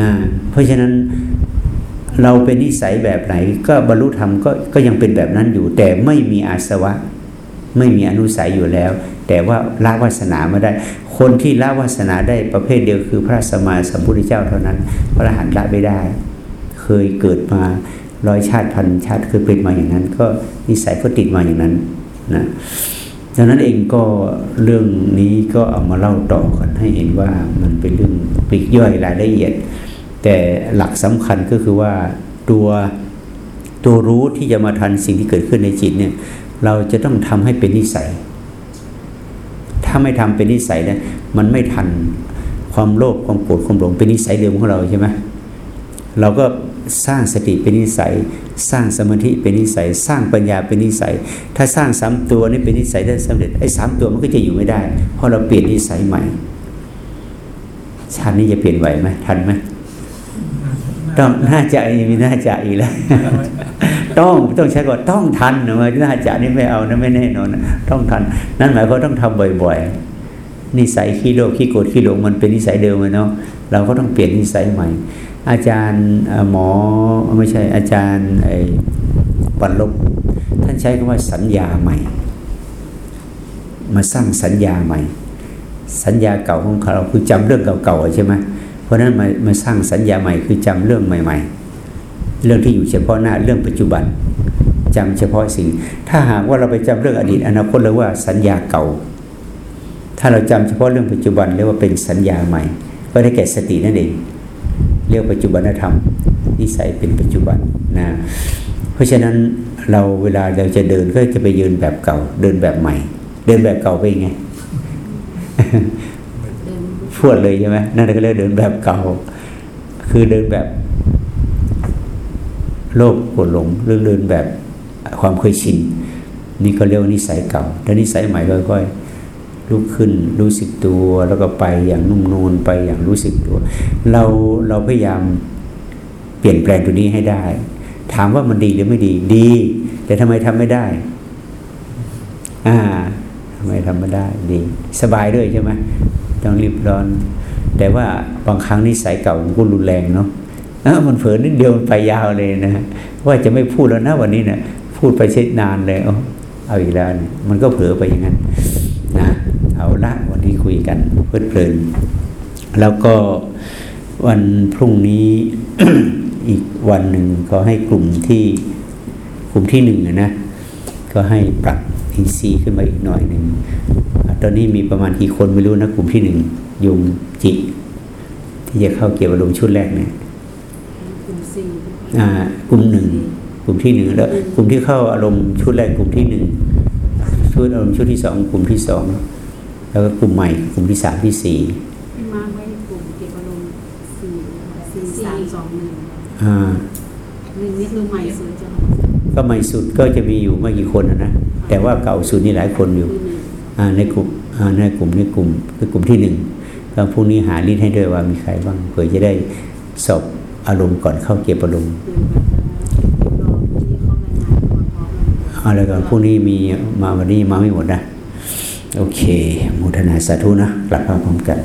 นะเพราะฉะนั้นเราเป็นนิสัยแบบไหน ก็บรรลุธรรมก็ก็ยังเป็นแบบนั้นอยู่ แต่ไม่มีอาสวะ ไม่มีอนุสัยอยู่แล้ว แต่ว่าละวาสนาไม่ได้ คนที่ละวาสนาได้ประเภทเดียวคือพระสัมมาสัมพุทธเจ้าเท่านั้น พระอรหันต์ละไม่ได้ เคยเกิดมา ร้อยชาติพันชาติเคยเป็นมาอย่างนั้น ก็นิสัยก็ติดมาอย่างนั้นนะดังนั้นเองก็เรื่องนี้ก็เอามาเล่าต่อกันให้เห็นว่ามันเป็นเรื่องปลีกย่อยรายละเอียด แต่หลักสำคัญก็คือว่าตัวตัวรู้ที่จะมาทันสิ่งที่เกิดขึ้นในจิตเนี่ยเราจะต้องทำให้เป็นนิสัย ถ้าไม่ทำเป็นนิสัยนี่ยมันไม่ทันความโลภความโกรธความหลงเป็นนิสัยเดิมของเราใช่ไหมเราก็ สร้างสติเป็นนิสัย สร้างสมาธิเป็นนิสัย สร้างปัญญาเป็นนิสัย ถ้าสร้างสามตัวนี้เป็นนิสัยได้สำเร็จไอ้สามตัวมันก็จะอยู่ไม่ได้ เพราะเราเปลี่ยนนิสัยใหม่ชาตินี้จะเปลี่ยนไหวไหมทันไหมต้องน่าจะมีน่าจะอีกแล้วต้องต้องใช้ก่อนต้องทันนะว่าน่าจะนี่ไม่เอานะไม่แน่นอนต้องทัน นั่นหมายความว่าต้องทำบ่อย ๆ นิสัยขี้โลภขี้โกรธขี้หลงมันเป็นนิสัยเดิมเลยเนาะเราก็ต้องเปลี่ยนนิสัยใหม่ อาจารย์หมอไม่ใช่อาจารย์ไอ้ปันลบท่านใช้คำว่าสัญญาใหม่ มาสร้างสัญญาใหม่ สัญญาเก่าของเราคือจำเรื่องเก่าๆใช่ไหมเพราะฉะนั้นมามาสร้างสัญญาใหม่คือจำเรื่องใหม่ ๆ เรื่องที่อยู่เฉพาะหน้าเรื่องปัจจุบันจำเฉพาะสิ่ง ถ้าหากว่าเราไปจำเรื่องอดีตอนาคตเรียกว่าสัญญาเก่า ถ้าเราจำเฉพาะเรื่องปัจจุบันเรียกว่าเป็นสัญญาใหม่ ก็ได้แก่สตินั่นเอง เรียกปัจจุบันธรรมนิสัยเป็นปัจจุบันนะเพราะฉะนั้นเราเวลาเราจะเดินก็จะไปยืนแบบเก่า เดินแบบใหม่ เดินแบบเก่าไปไงพวดเลยใช่ไหมนั่นก็เรียกเดินแบบเก่า คือเดินแบบ โลภโกรธหลงหรือเดินแบบความเคยชินนี่ก็เรียกว่านิสัยเก่าแต่นิสัยใหม่ค่อยๆ ลุกขึ้นรู้สึกตัวแล้วก็ไปอย่างนุ่มนวลไปอย่างรู้สึกตัว เราเราพยายามเปลี่ยนแปลงตัวนี้ให้ได้ ถามว่ามันดีหรือไม่ดีดี แต่ทำไมทำไม่ได้ อ่าทำไมทำไม่ได้ดี สบายด้วยใช่ไหมต้องรีบร้อน แต่ว่าบางครั้งนิสัยเก่ามันก็รุนแรงเนาะอ้ามันเผลอนิดเดียวมันไปยาวเลยนะว่าจะไม่พูดแล้วนะวันนี้เนะพูดไปเช็ดนานเลยเอาเอาอีกแล้วเนี่ยมันก็เผลอไปอย่างนั้น นะเอาละวันนี้คุยกันเพลิดเพลิน แล้วก็วันพรุ่งนี้อีกวันหนึ่งก็ให้กลุ่มที่กลุ่มที่หนึ่งอะนะ ก็ให้ปรับอินซีย์ขึ้นมาอีกหน่อยหนึ่งอ่าตอนนี้มีประมาณกี่คนไม่รู้นะกลุ่มที่หนึ่งยมจิที่จะเข้าเกี่ยวอารมณ์ชุดแรกเนี่ยกลุ่มสี่อ่ากลุ่มหนึ่งกลุ่มที่หนึ่งแล้วกลุ่มที่เข้าอารมณ์ชุดแรกกลุ่มที่หนึ่ง ชุดอารมณ์ชุดที่สองกลุ่มที่สองแล้วก็กลุ่มใหม่กลุ่มที่สามที่สี่ที่มาร์คไว้กลุ่มเก็บอารมณ์สี่สี่สามสองหนึ่งอ่าหนึ่งนี่คือใหม่สุดจะก็ใหม่สุดก็จะมีอยู่ไม่กี่คนนะนะแต่ว่าเก่าสุดนี่หลายคนอยู่คือหนึ่งอ่าในกลุ่มอ่าในกลุ่มในกลุ่มคือกลุ่มที่หนึ่งก็พรุ่งนี้หาลิสต์ให้ด้วยว่ามีใครบ้างเผื่อจะได้สอบอารมณ์ก่อนเข้าเก็บอารมณ์ คือแบบรอที่เขารายงานตัวพร้ อมแล้วกันพวกนี้มีมาวันนี้มาไม่หมดนะ โอเคมุทนาสาธุนะ กลับมาพร้อมกัน